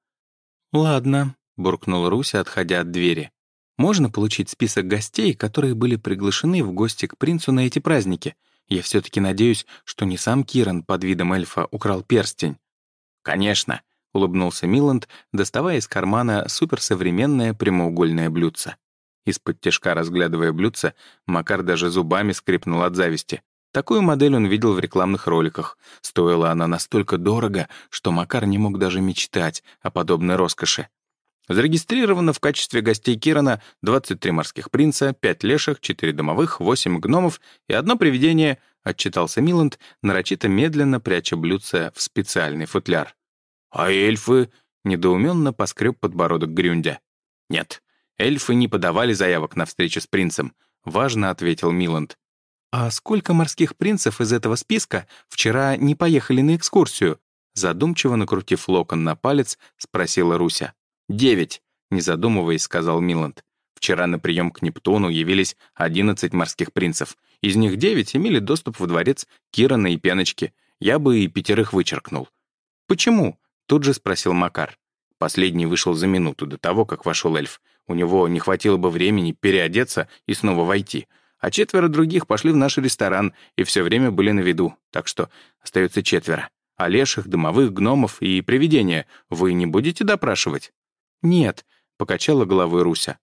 S1: «Ладно», — буркнул Руся, отходя от двери.
S2: Можно получить список гостей, которые были приглашены в гости к принцу на эти праздники? Я все-таки надеюсь, что не сам Киран под видом эльфа украл перстень».
S1: «Конечно», — улыбнулся Миланд, доставая из кармана суперсовременное прямоугольное блюдце. Из-под тяжка разглядывая блюдце, Макар даже зубами скрипнул от зависти. Такую модель он видел в рекламных роликах. Стоила она настолько дорого, что Макар не мог даже мечтать о подобной роскоши. Зарегистрировано в качестве гостей Кирана 23 морских принца, 5 леших, 4 домовых, 8 гномов и одно привидение, отчитался Миланд, нарочито медленно пряча блюдце в специальный футляр. «А эльфы?» — недоуменно поскреб подбородок Грюндя. «Нет, эльфы не подавали заявок на встречу с принцем», — важно ответил Миланд.
S2: «А сколько морских принцев из этого списка вчера не поехали на экскурсию?» Задумчиво накрутив локон на палец, спросила Руся.
S1: «Девять», — не задумываясь, сказал Миланд. Вчера на прием к Нептуну явились одиннадцать морских принцев. Из них девять имели доступ в дворец Кирана и Пеночки. Я бы и пятерых вычеркнул.
S2: «Почему?» — тут же спросил Макар.
S1: Последний вышел за минуту до того, как вошел эльф. У него не хватило бы времени переодеться и снова войти. А четверо других пошли в наш ресторан и все время были на виду, так что остается четверо. Олеших, дымовых, гномов и привидения вы не будете допрашивать?
S2: «Нет», — покачала головой Руся.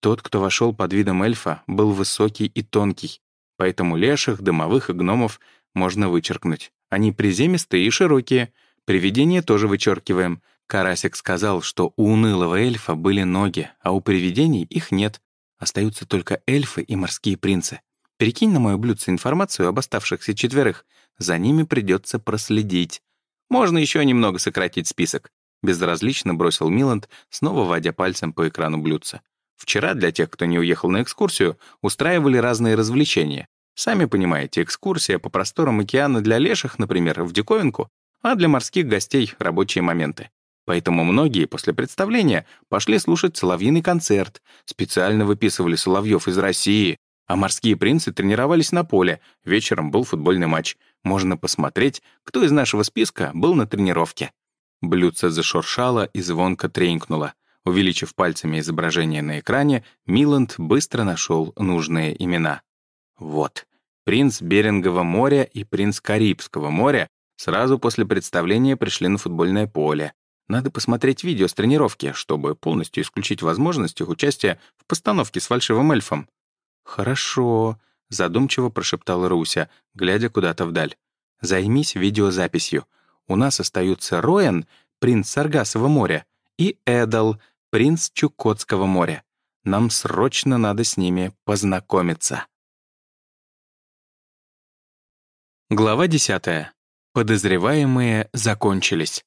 S2: «Тот, кто вошел под видом эльфа, был высокий и тонкий, поэтому леших, дымовых и гномов можно вычеркнуть. Они приземистые и широкие. Привидения тоже вычеркиваем. Карасик сказал, что у унылого эльфа были ноги, а у привидений их нет. Остаются только эльфы и морские принцы. Перекинь на мое блюдце информацию об оставшихся четверых. За ними придется проследить.
S1: Можно еще немного сократить список. Безразлично бросил Миланд, снова водя пальцем по экрану блюдца. Вчера для тех, кто не уехал на экскурсию, устраивали разные развлечения. Сами понимаете, экскурсия по просторам океана для леших, например, в диковинку, а для морских гостей — рабочие моменты. Поэтому многие после представления пошли слушать соловьиный концерт, специально выписывали соловьев из России, а морские принцы тренировались на поле, вечером был футбольный матч. Можно посмотреть, кто из нашего списка был на тренировке. Блюдце зашуршало и звонко тренькнуло. Увеличив пальцами изображение на экране, Миланд быстро нашел нужные имена. Вот. Принц Берингового моря и принц Карибского моря сразу после представления пришли на футбольное поле. Надо посмотреть видео с тренировки, чтобы полностью исключить возможность их участия в постановке с фальшивым эльфом.
S2: «Хорошо», — задумчиво прошептала Руся, глядя куда-то вдаль. «Займись видеозаписью. У нас остаются Роэн, принц Саргасового моря, и Эдал, принц Чукотского моря. Нам срочно надо с ними познакомиться. Глава 10. Подозреваемые закончились.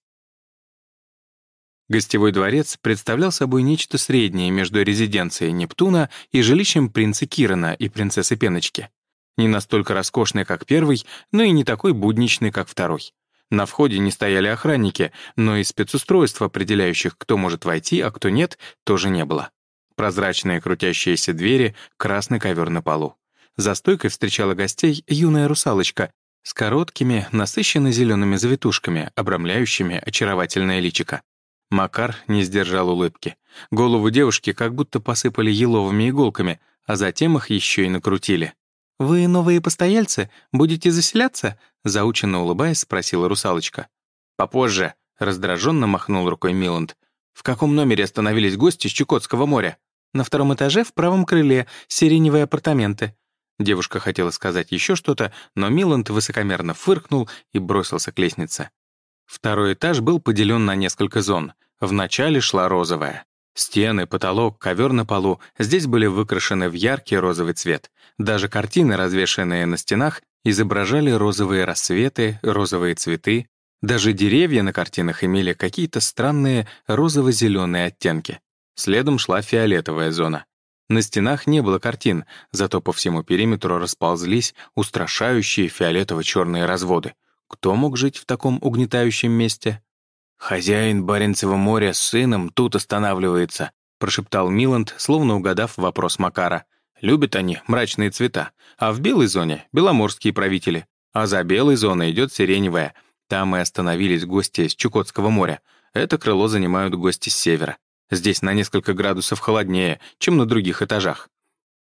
S2: Гостевой дворец представлял собой нечто среднее между резиденцией Нептуна и жилищем принца Кирана и принцессы Пеночки. Не настолько роскошный, как первый, но и не такой будничный, как второй. На входе не стояли охранники, но и спецустройств, определяющих, кто может войти, а кто нет, тоже не было. Прозрачные крутящиеся двери, красный ковер на полу. За стойкой встречала гостей юная русалочка с короткими, насыщенно зелеными завитушками, обрамляющими очаровательное личико. Макар не сдержал улыбки. Голову девушки как будто посыпали еловыми иголками, а затем их еще и накрутили. «Вы новые постояльцы? Будете заселяться?» Заученно улыбаясь, спросила русалочка.
S1: «Попозже», — раздраженно махнул рукой Миланд. «В каком номере остановились гости с Чукотского моря?»
S2: «На втором этаже, в правом крыле, сиреневые апартаменты».
S1: Девушка хотела сказать еще что-то, но Миланд высокомерно фыркнул и бросился к лестнице. Второй этаж был поделен на несколько зон. Вначале шла розовая. Стены, потолок, ковер на полу здесь были выкрашены в яркий розовый цвет. Даже картины, развешанные на стенах, изображали розовые рассветы, розовые цветы. Даже деревья на картинах имели какие-то странные розово-зеленые оттенки. Следом шла фиолетовая зона. На стенах не было картин, зато по всему периметру расползлись устрашающие фиолетово-черные разводы. Кто мог жить в таком угнетающем месте? «Хозяин Баренцева моря с сыном тут останавливается», прошептал Миланд, словно угадав вопрос Макара. «Любят они мрачные цвета, а в белой зоне — беломорские правители, а за белой зоной идет сиреневая. Там и остановились гости с Чукотского моря. Это крыло занимают гости с севера. Здесь на несколько градусов холоднее, чем на других этажах».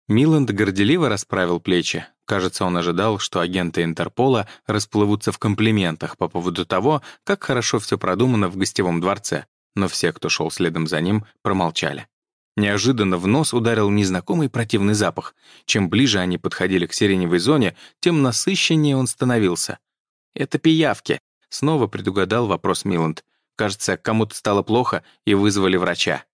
S1: Миланд горделиво расправил плечи. Кажется, он ожидал, что агенты Интерпола расплывутся в комплиментах по поводу того, как хорошо все продумано в гостевом дворце, но все, кто шел следом за ним, промолчали. Неожиданно в нос ударил незнакомый противный запах. Чем ближе они подходили к сиреневой зоне, тем насыщеннее он становился. «Это пиявки», — снова предугадал вопрос Миланд. Кажется, кому-то стало плохо, и вызвали врача.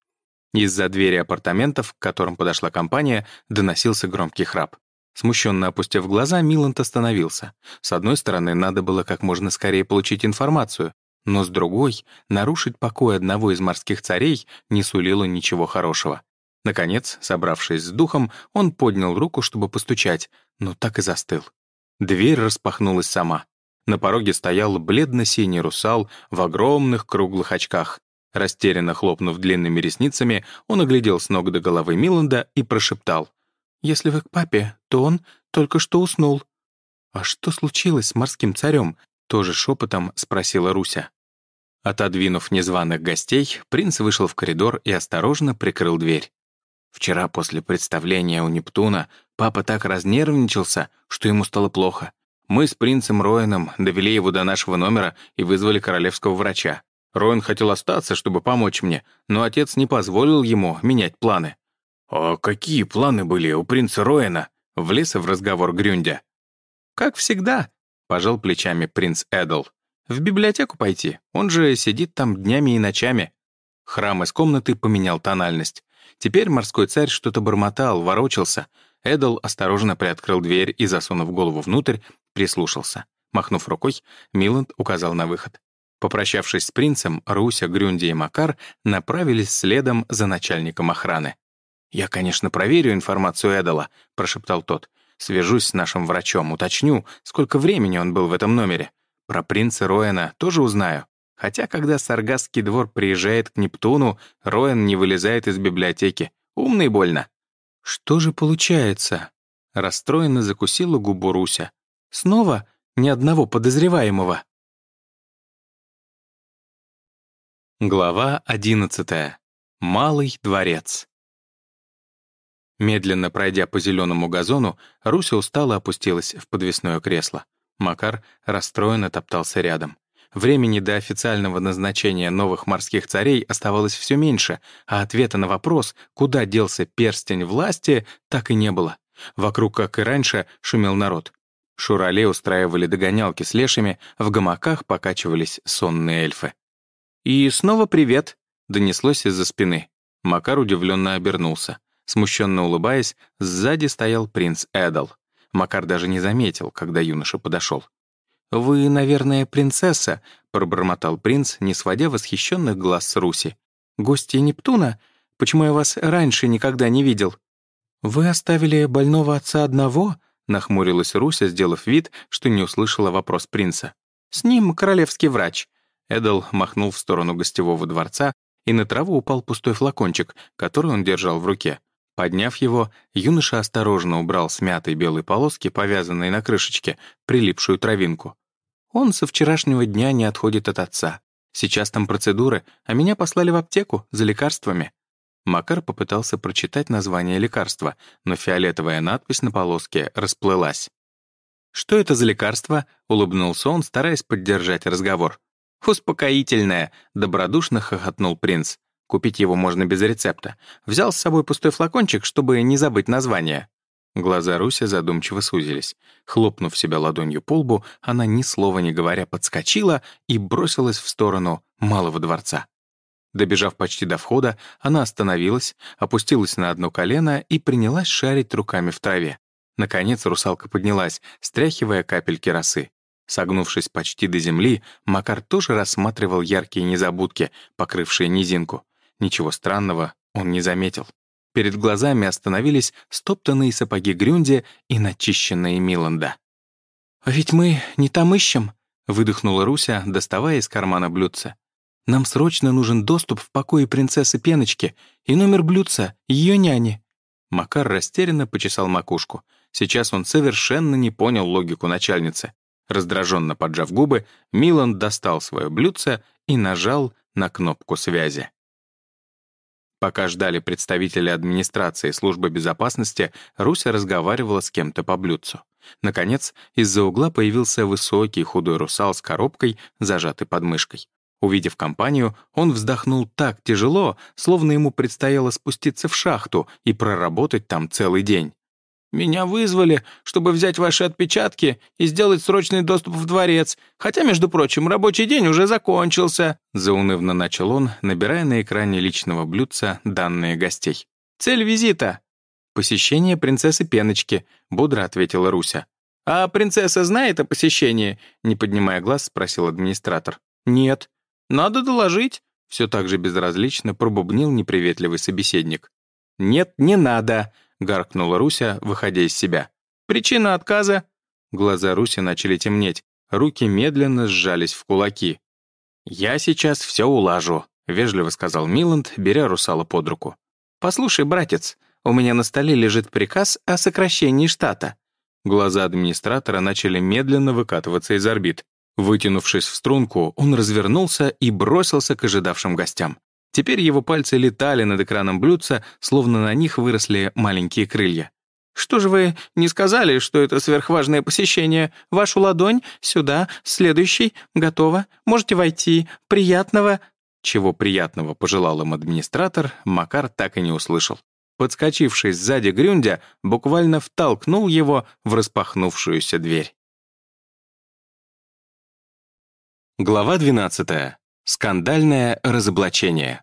S1: Из-за двери апартаментов, к которым подошла компания, доносился громкий храп. Смущенно опустив глаза, Миланд остановился. С одной стороны, надо было как можно скорее получить информацию, но с другой, нарушить покой одного из морских царей не сулило ничего хорошего. Наконец, собравшись с духом, он поднял руку, чтобы постучать, но так и застыл. Дверь распахнулась сама. На пороге стоял бледно-синий русал в огромных круглых очках. Растерянно хлопнув длинными ресницами, он оглядел с ног до головы Миланда и прошептал. «Если вы к папе, то он только что уснул». «А что случилось с морским царем?» — тоже шепотом спросила Руся. Отодвинув незваных гостей, принц вышел в коридор и осторожно прикрыл дверь. Вчера после представления у Нептуна папа так разнервничался, что ему стало плохо. Мы с принцем Роином довели его до нашего номера и вызвали королевского врача. Роин хотел остаться, чтобы помочь мне, но отец не позволил ему менять планы. «А какие планы были у принца Роина?» — влез в разговор Грюндя. «Как всегда», — пожал плечами принц Эдл. «В библиотеку пойти, он же сидит там днями и ночами». Храм из комнаты поменял тональность. Теперь морской царь что-то бормотал, ворочался. Эдл осторожно приоткрыл дверь и, засунув голову внутрь, прислушался. Махнув рукой, Миланд указал на выход. Попрощавшись с принцем, Руся, Грюнди и Макар направились следом за начальником охраны. «Я, конечно, проверю информацию Эдала», — прошептал тот. «Свяжусь с нашим врачом, уточню, сколько времени он был в этом номере. Про принца Роэна тоже узнаю. Хотя, когда Саргасский двор приезжает к Нептуну, Роэн не вылезает из библиотеки. Умно и больно». «Что же получается?» Расстроенно закусила губу Руся. «Снова ни одного подозреваемого». Глава одиннадцатая. Малый дворец. Медленно пройдя по зеленому газону, Руся устало опустилась в подвесное кресло. Макар расстроенно топтался рядом. Времени до официального назначения новых морских царей оставалось все меньше, а ответа на вопрос, куда делся перстень власти, так и не было. Вокруг, как и раньше, шумел народ. Шурале устраивали догонялки с лешами, в гамаках покачивались сонные эльфы. «И снова привет», — донеслось из-за спины. Макар удивленно обернулся. Смущенно улыбаясь, сзади стоял принц Эдал. Макар даже не заметил, когда юноша подошел. «Вы, наверное, принцесса», — пробормотал принц, не сводя восхищенных глаз с Руси. «Гости Нептуна? Почему я вас раньше никогда не видел?» «Вы оставили больного отца одного?» — нахмурилась Руся, сделав вид, что не услышала вопрос принца. «С ним королевский врач. Эдел махнул в сторону гостевого дворца, и на траву упал пустой флакончик, который он держал в руке. Подняв его, юноша осторожно убрал с мятой белой полоски, повязанной на крышечке, прилипшую травинку. Он со вчерашнего дня не отходит от отца. Сейчас там процедуры, а меня послали в аптеку за лекарствами. Макар попытался прочитать название лекарства, но фиолетовая надпись на полоске расплылась. «Что это за лекарство?» — улыбнулся он, стараясь поддержать разговор. «Успокоительное», — добродушно хохотнул принц. Купить его можно без рецепта. Взял с собой пустой флакончик, чтобы не забыть название. Глаза Руси задумчиво сузились. Хлопнув себя ладонью по лбу, она, ни слова не говоря, подскочила и бросилась в сторону малого дворца. Добежав почти до входа, она остановилась, опустилась на одно колено и принялась шарить руками в траве. Наконец русалка поднялась, стряхивая капельки росы. Согнувшись почти до земли, Макар тоже рассматривал яркие незабудки, покрывшие низинку. Ничего странного он не заметил. Перед глазами остановились стоптанные сапоги Грюнди и начищенные Миланда. «А ведь мы не там ищем», — выдохнула Руся, доставая из кармана блюдца. «Нам срочно нужен доступ в покое принцессы Пеночки и номер блюдца, ее няни». Макар растерянно почесал макушку. Сейчас он совершенно не понял логику начальницы. Раздраженно поджав губы, Милан достал свое блюдце и нажал на кнопку связи. Пока ждали представителя администрации службы безопасности, Руся разговаривала с кем-то по блюдцу. Наконец, из-за угла появился высокий худой русал с коробкой, зажатой под мышкой. Увидев компанию, он вздохнул так тяжело, словно ему предстояло спуститься в шахту и проработать там целый день. «Меня вызвали, чтобы взять ваши отпечатки и сделать срочный доступ в дворец, хотя, между прочим, рабочий день уже закончился», заунывно начал он, набирая на экране личного блюдца данные гостей. «Цель визита?» «Посещение принцессы Пеночки», — бодро ответила Руся. «А принцесса знает о посещении?» — не поднимая глаз, спросил администратор. «Нет». «Надо доложить», — все так же безразлично пробубнил неприветливый собеседник. «Нет, не надо», — гаркнула Руся, выходя из себя. «Причина отказа?» Глаза Руси начали темнеть, руки медленно сжались в кулаки. «Я сейчас все улажу», — вежливо сказал Миланд, беря русала под руку. «Послушай, братец, у меня на столе лежит приказ о сокращении штата». Глаза администратора начали медленно выкатываться из орбит. Вытянувшись в струнку, он развернулся и бросился к ожидавшим гостям. Теперь его пальцы летали над экраном блюдца, словно на них выросли маленькие крылья. «Что же вы не сказали, что это сверхважное посещение? Вашу ладонь, сюда, следующий, готово, можете войти, приятного...» Чего приятного пожелал им администратор, Макар так и не услышал. Подскочивший сзади Грюндя, буквально втолкнул его в распахнувшуюся дверь. Глава 12. Скандальное разоблачение.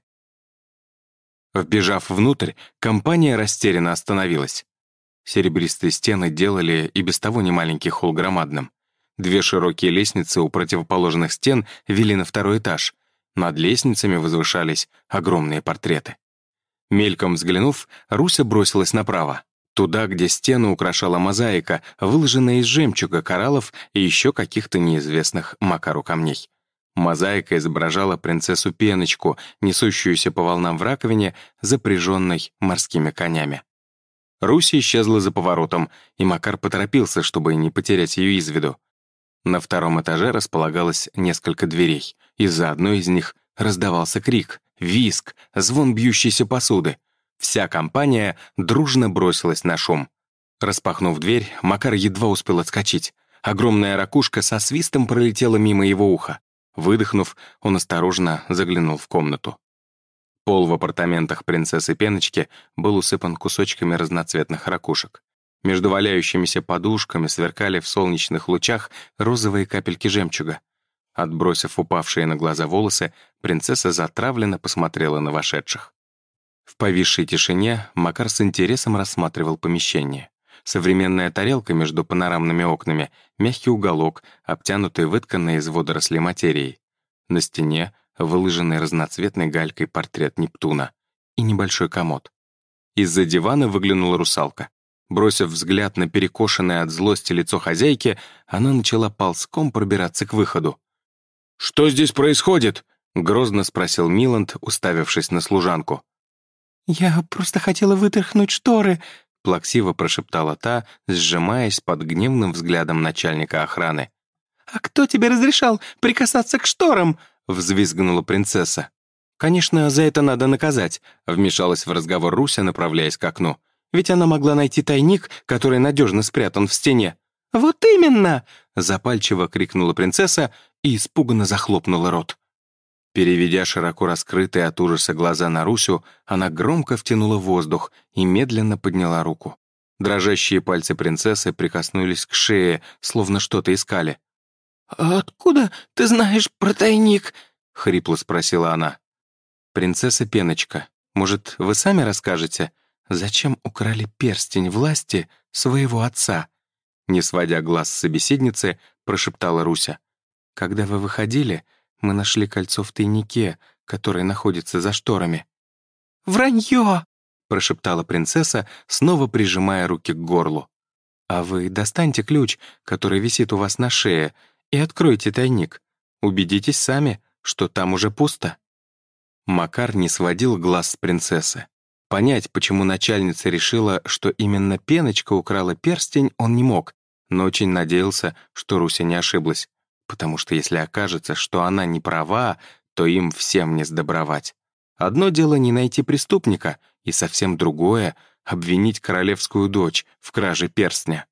S1: Вбежав внутрь, компания растерянно остановилась. Серебристые стены делали и без того немаленький холл громадным. Две широкие лестницы у противоположных стен вели на второй этаж. Над лестницами возвышались огромные портреты. Мельком взглянув, Руся бросилась направо. Туда, где стену украшала мозаика, выложенная из жемчуга, кораллов и еще каких-то неизвестных Макару камней. Мозаика изображала принцессу Пеночку, несущуюся по волнам в раковине, запряженной морскими конями. Руси исчезла за поворотом, и Макар поторопился, чтобы не потерять ее из виду. На втором этаже располагалось несколько дверей. Из-за одной из них раздавался крик, виск, звон бьющейся посуды. Вся компания дружно бросилась на шум. Распахнув дверь, Макар едва успел отскочить. Огромная ракушка со свистом пролетела мимо его уха. Выдохнув, он осторожно заглянул в комнату. Пол в апартаментах принцессы Пеночки был усыпан кусочками разноцветных ракушек. Между валяющимися подушками сверкали в солнечных лучах розовые капельки жемчуга. Отбросив упавшие на глаза волосы, принцесса затравленно посмотрела на вошедших. В повисшей тишине Макар с интересом рассматривал помещение. Современная тарелка между панорамными окнами, мягкий уголок, обтянутый вытканной из водорослей материей. На стене выложенный разноцветной галькой портрет Нептуна и небольшой комод. Из-за дивана выглянула русалка. Бросив взгляд на перекошенное от злости лицо хозяйки, она начала ползком пробираться к выходу. «Что здесь происходит?» — грозно спросил Миланд, уставившись на служанку.
S2: «Я просто хотела вытряхнуть шторы»,
S1: плаксиво прошептала та, сжимаясь под гневным взглядом начальника охраны.
S2: «А кто тебе разрешал прикасаться к шторам?» — взвизгнула принцесса.
S1: «Конечно, за это надо наказать», — вмешалась в разговор Руся, направляясь к окну. «Ведь она могла найти тайник, который надежно спрятан в стене».
S2: «Вот именно!»
S1: — запальчиво крикнула принцесса и испуганно захлопнула рот. Переведя широко раскрытые от ужаса глаза на Русю, она громко втянула воздух и медленно подняла руку. Дрожащие пальцы принцессы прикоснулись к шее, словно что-то искали.
S2: «Откуда ты знаешь про тайник?»
S1: — хрипло спросила она. «Принцесса Пеночка, может, вы сами расскажете, зачем украли перстень власти своего отца?» Не сводя глаз с собеседницы, прошептала Руся. «Когда вы выходили, мы нашли кольцо в тайнике, который находится за шторами».
S2: «Вранье!»
S1: — прошептала принцесса, снова прижимая руки к горлу. «А вы достаньте ключ, который висит у вас на шее, и откройте тайник. Убедитесь сами, что там уже пусто». Макар не сводил глаз с принцессы. Понять, почему начальница решила, что именно Пеночка украла перстень, он не мог, но очень надеялся, что Руся не ошиблась потому что если окажется, что она не права, то им всем не сдобровать. Одно дело не найти преступника, и совсем другое — обвинить королевскую дочь в краже перстня.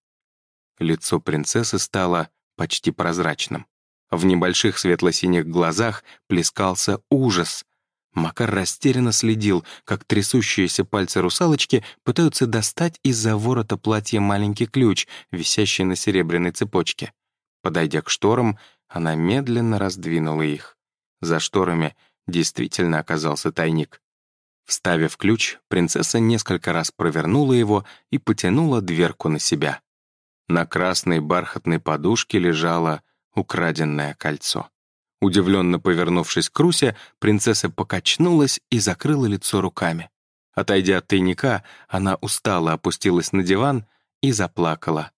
S1: Лицо принцессы стало почти прозрачным. В небольших светло-синих глазах плескался ужас. Макар растерянно следил, как трясущиеся пальцы русалочки пытаются достать из-за ворота платья маленький ключ, висящий на серебряной цепочке. Подойдя к шторам, она медленно раздвинула их. За шторами действительно оказался тайник. Вставив ключ, принцесса несколько раз провернула его и потянула дверку на себя. На красной бархатной подушке лежало украденное кольцо. Удивленно повернувшись к Русе, принцесса покачнулась и закрыла лицо руками. Отойдя от тайника, она устало опустилась на диван и заплакала.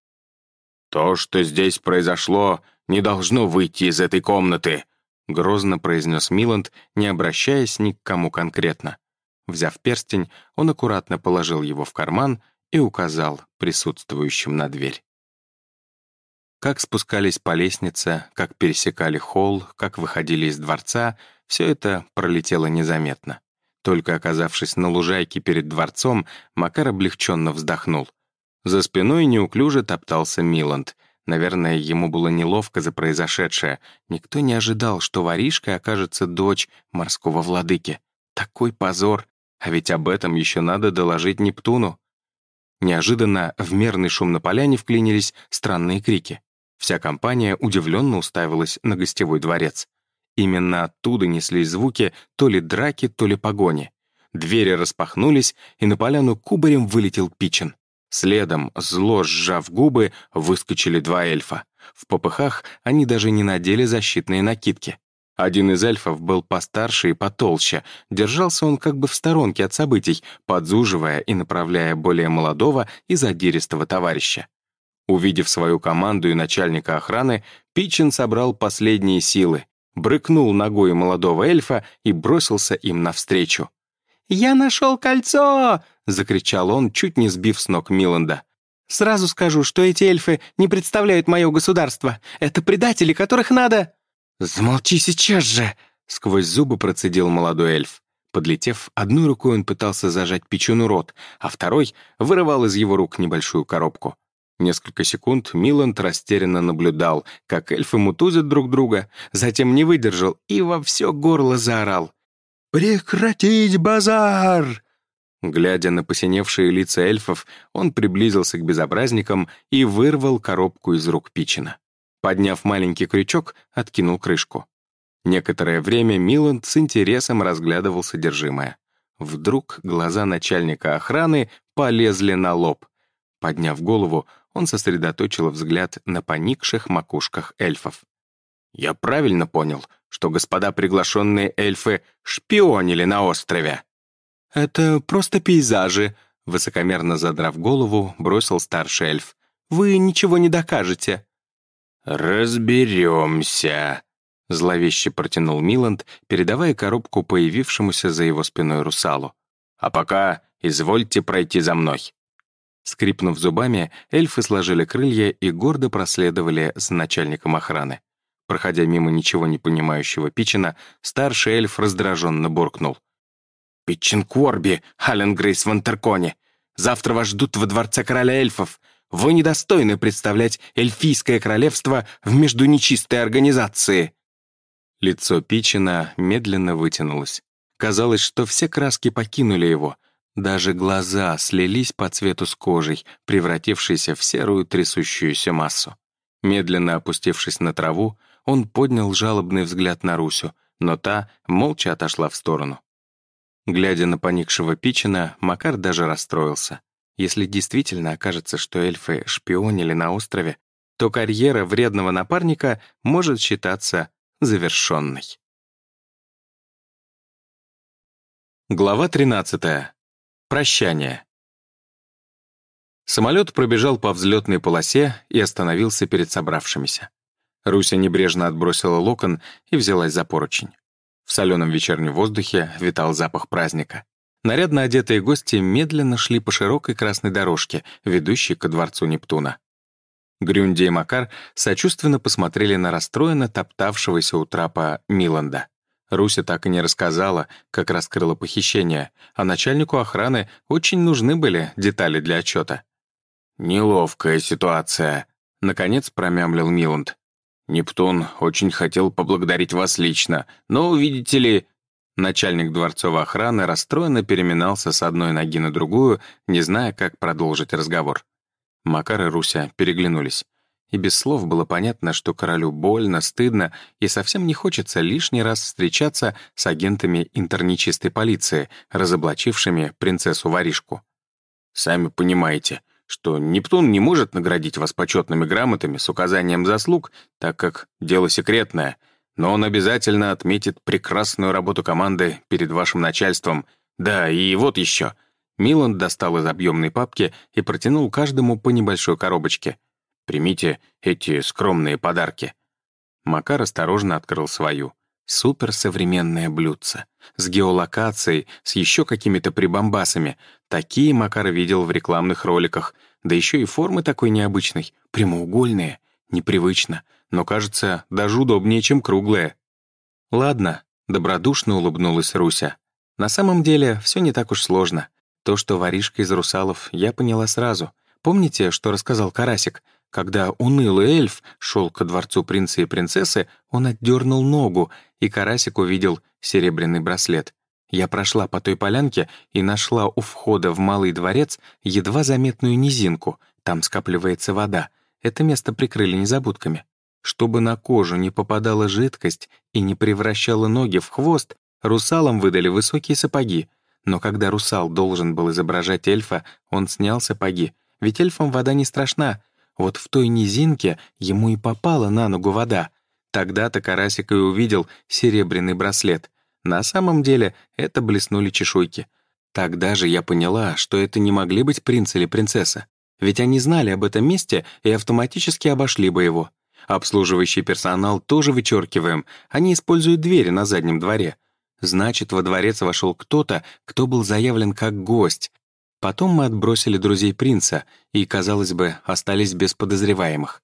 S3: «То, что здесь произошло, не должно выйти из этой комнаты», грозно произнес Миланд, не обращаясь ни к кому конкретно. Взяв перстень, он аккуратно положил его в карман и указал присутствующим на дверь. Как спускались по лестнице, как пересекали холл, как выходили из дворца, все это пролетело незаметно. Только оказавшись на лужайке перед дворцом, Макар облегченно вздохнул. За спиной неуклюже топтался Миланд. Наверное, ему было неловко за произошедшее. Никто не ожидал, что воришкой окажется дочь морского владыки. Такой позор! А ведь об этом еще надо доложить Нептуну. Неожиданно в мерный шум на поляне вклинились странные крики. Вся компания удивленно уставилась на гостевой дворец. Именно оттуда неслись звуки то ли драки, то ли погони. Двери распахнулись, и на поляну кубарем вылетел Пичин. Следом, зло сжав губы, выскочили два эльфа. В попыхах они даже не надели защитные накидки. Один из эльфов был постарше и потолще, держался он как бы в сторонке от событий, подзуживая и направляя более молодого и задиристого товарища. Увидев свою команду и начальника охраны, Питчин собрал последние силы, брыкнул ногой молодого эльфа и бросился им навстречу.
S2: «Я нашел кольцо!» — закричал он, чуть не сбив с ног Миланда. «Сразу скажу, что эти эльфы не представляют мое государство. Это предатели, которых надо...»
S1: «Замолчи сейчас же!» — сквозь зубы процедил молодой эльф. Подлетев, одной рукой он пытался зажать Пичуну рот, а второй вырывал из его рук небольшую коробку. Несколько секунд Миланд растерянно наблюдал, как эльфы мутузят друг друга, затем не выдержал и во все горло заорал. «Прекратить базар!» Глядя на посиневшие лица эльфов, он приблизился к безобразникам и вырвал коробку из рук Пичина. Подняв маленький крючок, откинул крышку. Некоторое время Миланд с интересом разглядывал содержимое. Вдруг глаза начальника охраны полезли на лоб. Подняв голову, он сосредоточил взгляд на поникших макушках эльфов. «Я правильно понял, что господа приглашенные эльфы шпионили на острове?»
S2: «Это просто пейзажи», — высокомерно задрав голову, бросил старший эльф. «Вы ничего не докажете».
S3: «Разберемся», — зловеще протянул Миланд, передавая коробку появившемуся за его спиной русалу. «А пока извольте пройти за мной». Скрипнув зубами, эльфы сложили крылья и гордо проследовали за начальником охраны. Проходя мимо ничего не понимающего Пичина, старший эльф раздраженно буркнул. «Питчин Кворби, Аллен Грейс в Антерконе! Завтра вас ждут во дворце короля эльфов! Вы недостойны представлять эльфийское королевство в междунечистой организации!» Лицо Пичина медленно вытянулось. Казалось, что все краски покинули его, даже глаза слились по цвету с кожей, превратившейся в серую трясущуюся массу. Медленно опустившись на траву, он поднял жалобный взгляд на Русю, но та молча отошла в сторону. Глядя на поникшего Пичина, Макар даже расстроился. Если действительно окажется, что эльфы шпионили на острове, то карьера вредного напарника может считаться завершенной. Глава 13. Прощание. Самолет пробежал по взлетной полосе и остановился перед собравшимися. Руся небрежно отбросила локон и взялась за поручень. В соленом вечернем воздухе витал запах праздника. Нарядно одетые гости медленно шли по широкой красной дорожке, ведущей ко дворцу Нептуна. Грюнди и Макар сочувственно посмотрели на расстроенно топтавшегося у трапа Миланда.
S1: Руся так и не рассказала, как раскрыла похищение, а начальнику охраны очень нужны были детали для отчета. «Неловкая ситуация», — наконец промямлил Миланд. «Нептун очень хотел поблагодарить вас лично, но, видите ли...» Начальник дворцовой охраны расстроенно переминался с одной ноги на другую, не зная, как продолжить разговор. Макар и Руся переглянулись. И без слов было понятно, что королю больно, стыдно и совсем не хочется лишний раз встречаться с агентами интернечистой полиции, разоблачившими принцессу-воришку. «Сами понимаете, что Нептун не может наградить вас почетными грамотами с указанием заслуг, так как дело секретное, но он обязательно отметит прекрасную работу команды перед вашим начальством. Да, и вот еще». Милан достал из объемной папки и протянул каждому по небольшой коробочке. «Примите эти скромные подарки». Макар осторожно открыл свою. Суперсовременное блюдце. С геолокацией, с еще какими-то прибамбасами. Такие Макар видел в рекламных роликах. Да еще и формы такой необычной. Прямоугольные. Непривычно. Но, кажется, даже удобнее, чем круглые. «Ладно», — добродушно улыбнулась Руся. «На самом деле все не так уж сложно. То, что воришка из русалов, я поняла сразу. Помните, что рассказал Карасик? Когда унылый эльф шел ко дворцу принца и принцессы, он отдернул ногу, и Карасик увидел серебряный браслет. Я прошла по той полянке и нашла у входа в Малый дворец едва заметную низинку. Там скапливается вода. Это место прикрыли незабудками. Чтобы на кожу не попадала жидкость и не превращала ноги в хвост, русалам выдали высокие сапоги. Но когда русал должен был изображать эльфа, он снял сапоги. Ведь эльфам вода не страшна — вот в той низинке ему и попала на ногу вода. Тогда-то Карасик и увидел серебряный браслет. На самом деле это блеснули чешуйки. Тогда же я поняла, что это не могли быть принц или принцесса. Ведь они знали об этом месте и автоматически обошли бы его. Обслуживающий персонал тоже вычеркиваем, они используют двери на заднем дворе. Значит, во дворец вошел кто-то, кто был заявлен как гость, Потом мы отбросили друзей принца и, казалось бы, остались без подозреваемых.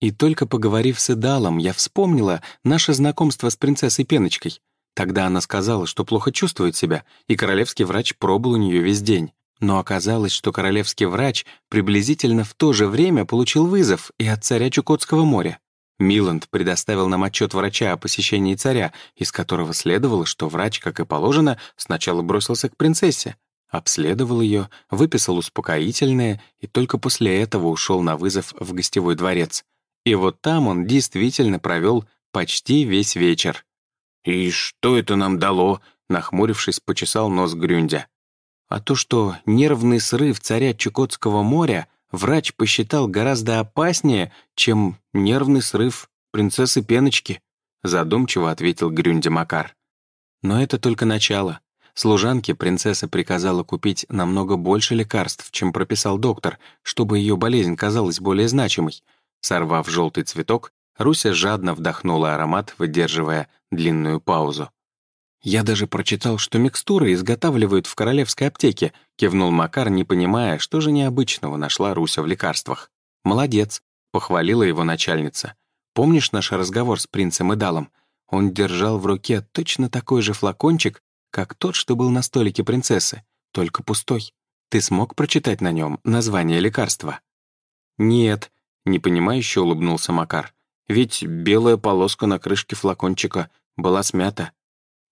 S1: И только поговорив с Идалом, я вспомнила наше знакомство с принцессой Пеночкой. Тогда она сказала, что плохо чувствует себя, и королевский врач пробыл у нее весь день. Но оказалось, что королевский врач приблизительно в то же время получил вызов и от царя Чукотского моря. Миланд предоставил нам отчет врача о посещении царя, из которого следовало, что врач, как и положено, сначала бросился к принцессе, обследовал ее, выписал успокоительное и только после этого ушел на вызов в гостевой дворец. И вот там он действительно провел почти весь вечер. «И что это нам дало?» — нахмурившись, почесал нос Грюндя. А то, что нервный срыв царя Чукотского моря врач посчитал гораздо опаснее, чем нервный срыв принцессы Пеночки, задумчиво ответил Грюндя Макар. Но это только начало. Служанке принцесса приказала купить намного больше лекарств, чем прописал доктор, чтобы ее болезнь казалась более значимой. Сорвав желтый цветок, Руся жадно вдохнула аромат, выдерживая длинную паузу. «Я даже прочитал, что микстуры изготавливают в королевской аптеке», кивнул Макар, не понимая, что же необычного нашла Руся в лекарствах. «Молодец», — похвалила его начальница. «Помнишь наш разговор с принцем Идалом? Он держал в руке точно такой же флакончик, как тот, что был на столике принцессы, только пустой. Ты смог прочитать на нем название лекарства?» «Нет», — непонимающе улыбнулся Макар. «Ведь белая полоска на крышке флакончика была смята».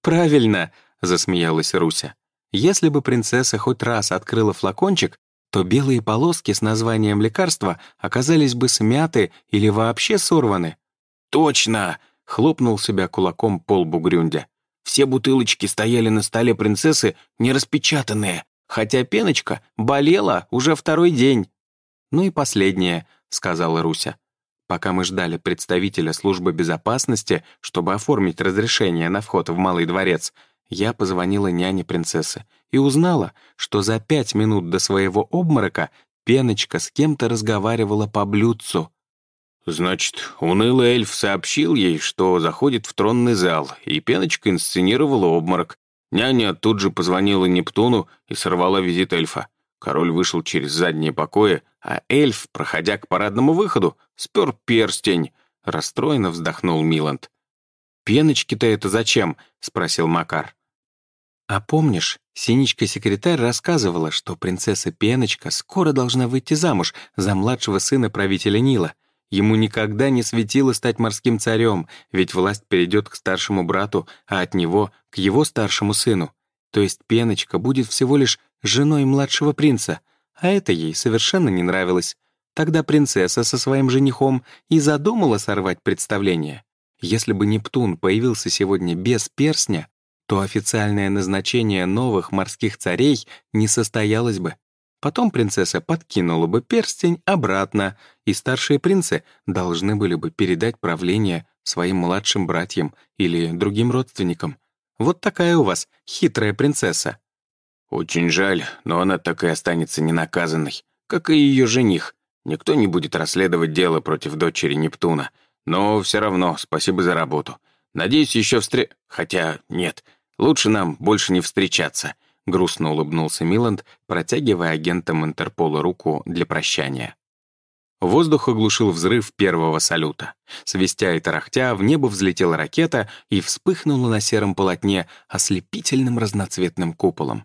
S1: «Правильно», — засмеялась Руся. «Если бы принцесса хоть раз открыла флакончик, то белые полоски с названием лекарства оказались бы смяты или вообще сорваны». «Точно!» — хлопнул себя кулаком пол Бугрюндя. Все бутылочки стояли на столе принцессы нераспечатанные, хотя пеночка болела уже второй день. «Ну и последнее», — сказала Руся. Пока мы ждали представителя службы безопасности, чтобы оформить разрешение на вход в Малый дворец, я позвонила няне принцессы и узнала, что за пять минут до своего обморока Пеночка с кем-то разговаривала по блюдцу. Значит, унылый эльф сообщил ей, что заходит в тронный зал, и Пеночка инсценировала обморок. Няня тут же позвонила Нептуну и сорвала визит эльфа. Король вышел через задние покои, а эльф, проходя к парадному выходу, спер перстень. Расстроенно вздохнул Миланд. пеночки-то это зачем?» — спросил Макар.
S3: «А помнишь, Синичка-секретарь рассказывала, что принцесса Пеночка скоро должна выйти замуж за младшего сына правителя Нила. Ему никогда не светило стать морским царем, ведь власть перейдет к старшему брату, а от него — к его старшему сыну. То есть Пеночка будет всего лишь женой младшего принца, а это ей совершенно не нравилось. Тогда принцесса со своим женихом и задумала сорвать представление. Если бы Нептун появился сегодня без перстня, то официальное назначение новых морских царей не состоялось бы. Потом принцесса подкинула бы перстень обратно, и старшие принцы должны были бы передать правление своим младшим братьям или другим родственникам. Вот такая у вас хитрая принцесса.
S1: Очень жаль, но она так и останется ненаказанной, как и ее жених. Никто не будет расследовать дело против дочери Нептуна. Но все равно спасибо за работу. Надеюсь, еще встре... Хотя нет, Лучше нам больше не встречаться», — грустно улыбнулся Миланд, протягивая агентам Интерпола руку для прощания. Воздух оглушил взрыв первого салюта. Свистя и тарахтя, в небо взлетела ракета и вспыхнула на сером полотне ослепительным разноцветным куполом.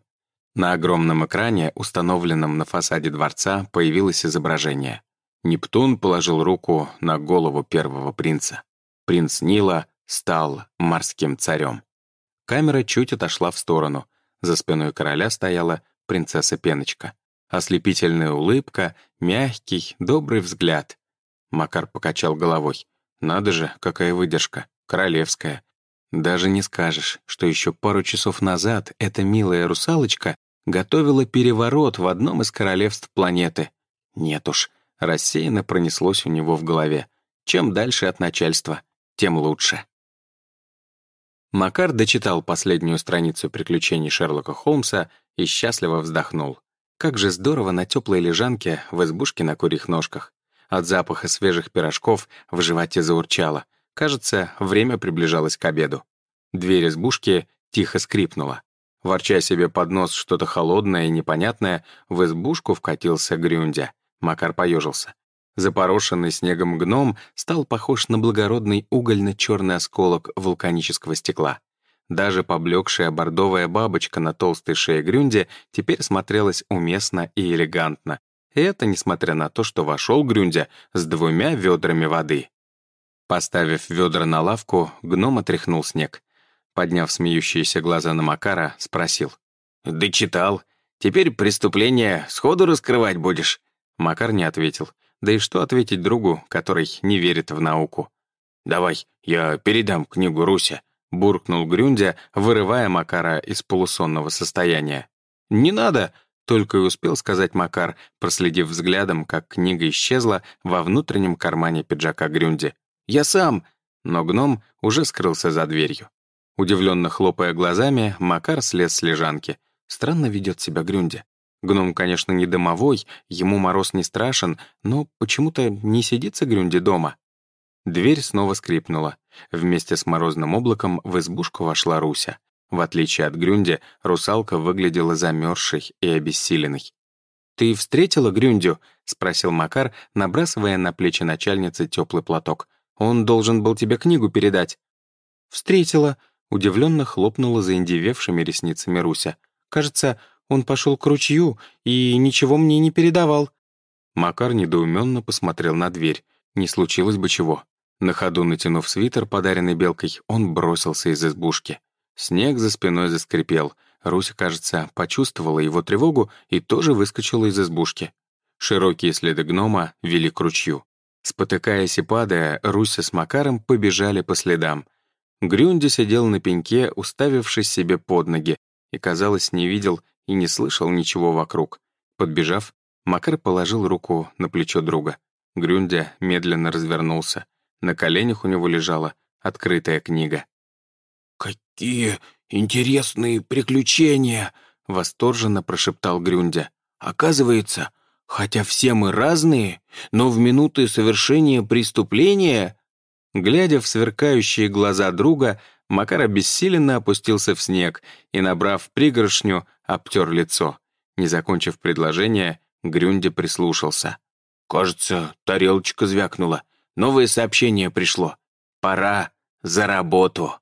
S1: На огромном экране, установленном на фасаде дворца, появилось изображение. Нептун положил руку на голову первого принца. Принц Нила стал морским царем. Камера чуть отошла в сторону. За спиной короля стояла принцесса Пеночка. Ослепительная улыбка, мягкий, добрый взгляд. Макар покачал головой. Надо же, какая выдержка. Королевская. Даже не скажешь, что еще пару часов назад эта милая русалочка готовила переворот в одном из королевств планеты. Нет уж, рассеянно пронеслось у него в голове. Чем дальше от начальства, тем лучше. Макар дочитал последнюю страницу приключений Шерлока Холмса и счастливо вздохнул. Как же здорово на теплой лежанке в избушке на курьих ножках. От запаха свежих пирожков в животе заурчало. Кажется, время приближалось к обеду. Дверь избушки тихо скрипнула. Ворча себе под нос что-то холодное и непонятное, в избушку вкатился Грюндя. Макар поежился. Запорошенный снегом гном стал похож на благородный угольно-черный осколок вулканического стекла. Даже поблекшая бордовая бабочка на толстой шее Грюнде теперь смотрелась уместно и элегантно. Это несмотря на то, что вошел Грюндя с двумя ведрами воды. Поставив ведра на лавку, гном отряхнул снег. Подняв смеющиеся глаза на Макара, спросил. «Да читал. Теперь преступление сходу раскрывать будешь?» Макар не ответил. Да и что ответить другу, который не верит в науку? «Давай, я передам книгу Руся», — буркнул Грюндя, вырывая Макара из полусонного состояния. «Не надо!» — только и успел сказать Макар, проследив взглядом, как книга исчезла во внутреннем кармане пиджака Грюнди. «Я сам!» Но гном уже скрылся за дверью. Удивленно хлопая глазами, Макар слез с лежанки. Странно ведет себя Грюнди. Гном, конечно, не домовой, ему мороз не страшен, но почему-то не сидится Грюнди дома. Дверь снова скрипнула. Вместе с морозным облаком в избушку вошла Руся. В отличие от Грюнди, русалка выглядела замерзшей и обессиленной. «Ты встретила Грюндю?» — спросил Макар, набрасывая на плечи начальницы теплый платок. «Он должен был тебе книгу передать». «Встретила», — удивленно хлопнула заиндевевшими ресницами Руся. «Кажется, он пошел к ручью и ничего мне не передавал». Макар недоуменно посмотрел на дверь. Не случилось бы чего. На ходу натянув свитер, подаренный белкой, он бросился из избушки. Снег за спиной заскрипел. Руся, кажется, почувствовала его тревогу и тоже выскочила из избушки. Широкие следы гнома вели к ручью. Спотыкаясь и падая, Руся с Макаром побежали по следам. Грюнди сидел на пеньке, уставившись себе под ноги, и, казалось, не видел и не слышал ничего вокруг. Подбежав, Макар положил руку на плечо друга. Грюндя медленно развернулся. На коленях у него лежала открытая книга.
S4: «Какие интересные приключения!» — восторженно прошептал Грюндя. «Оказывается, хотя все мы разные, но в минуты совершения преступления...»
S1: Глядя в сверкающие глаза друга, Макар обессиленно опустился в снег и, набрав пригоршню, обтер лицо. Не закончив предложение, Грюнди прислушался.
S4: «Кажется, тарелочка звякнула. Новое сообщение пришло. Пора за работу.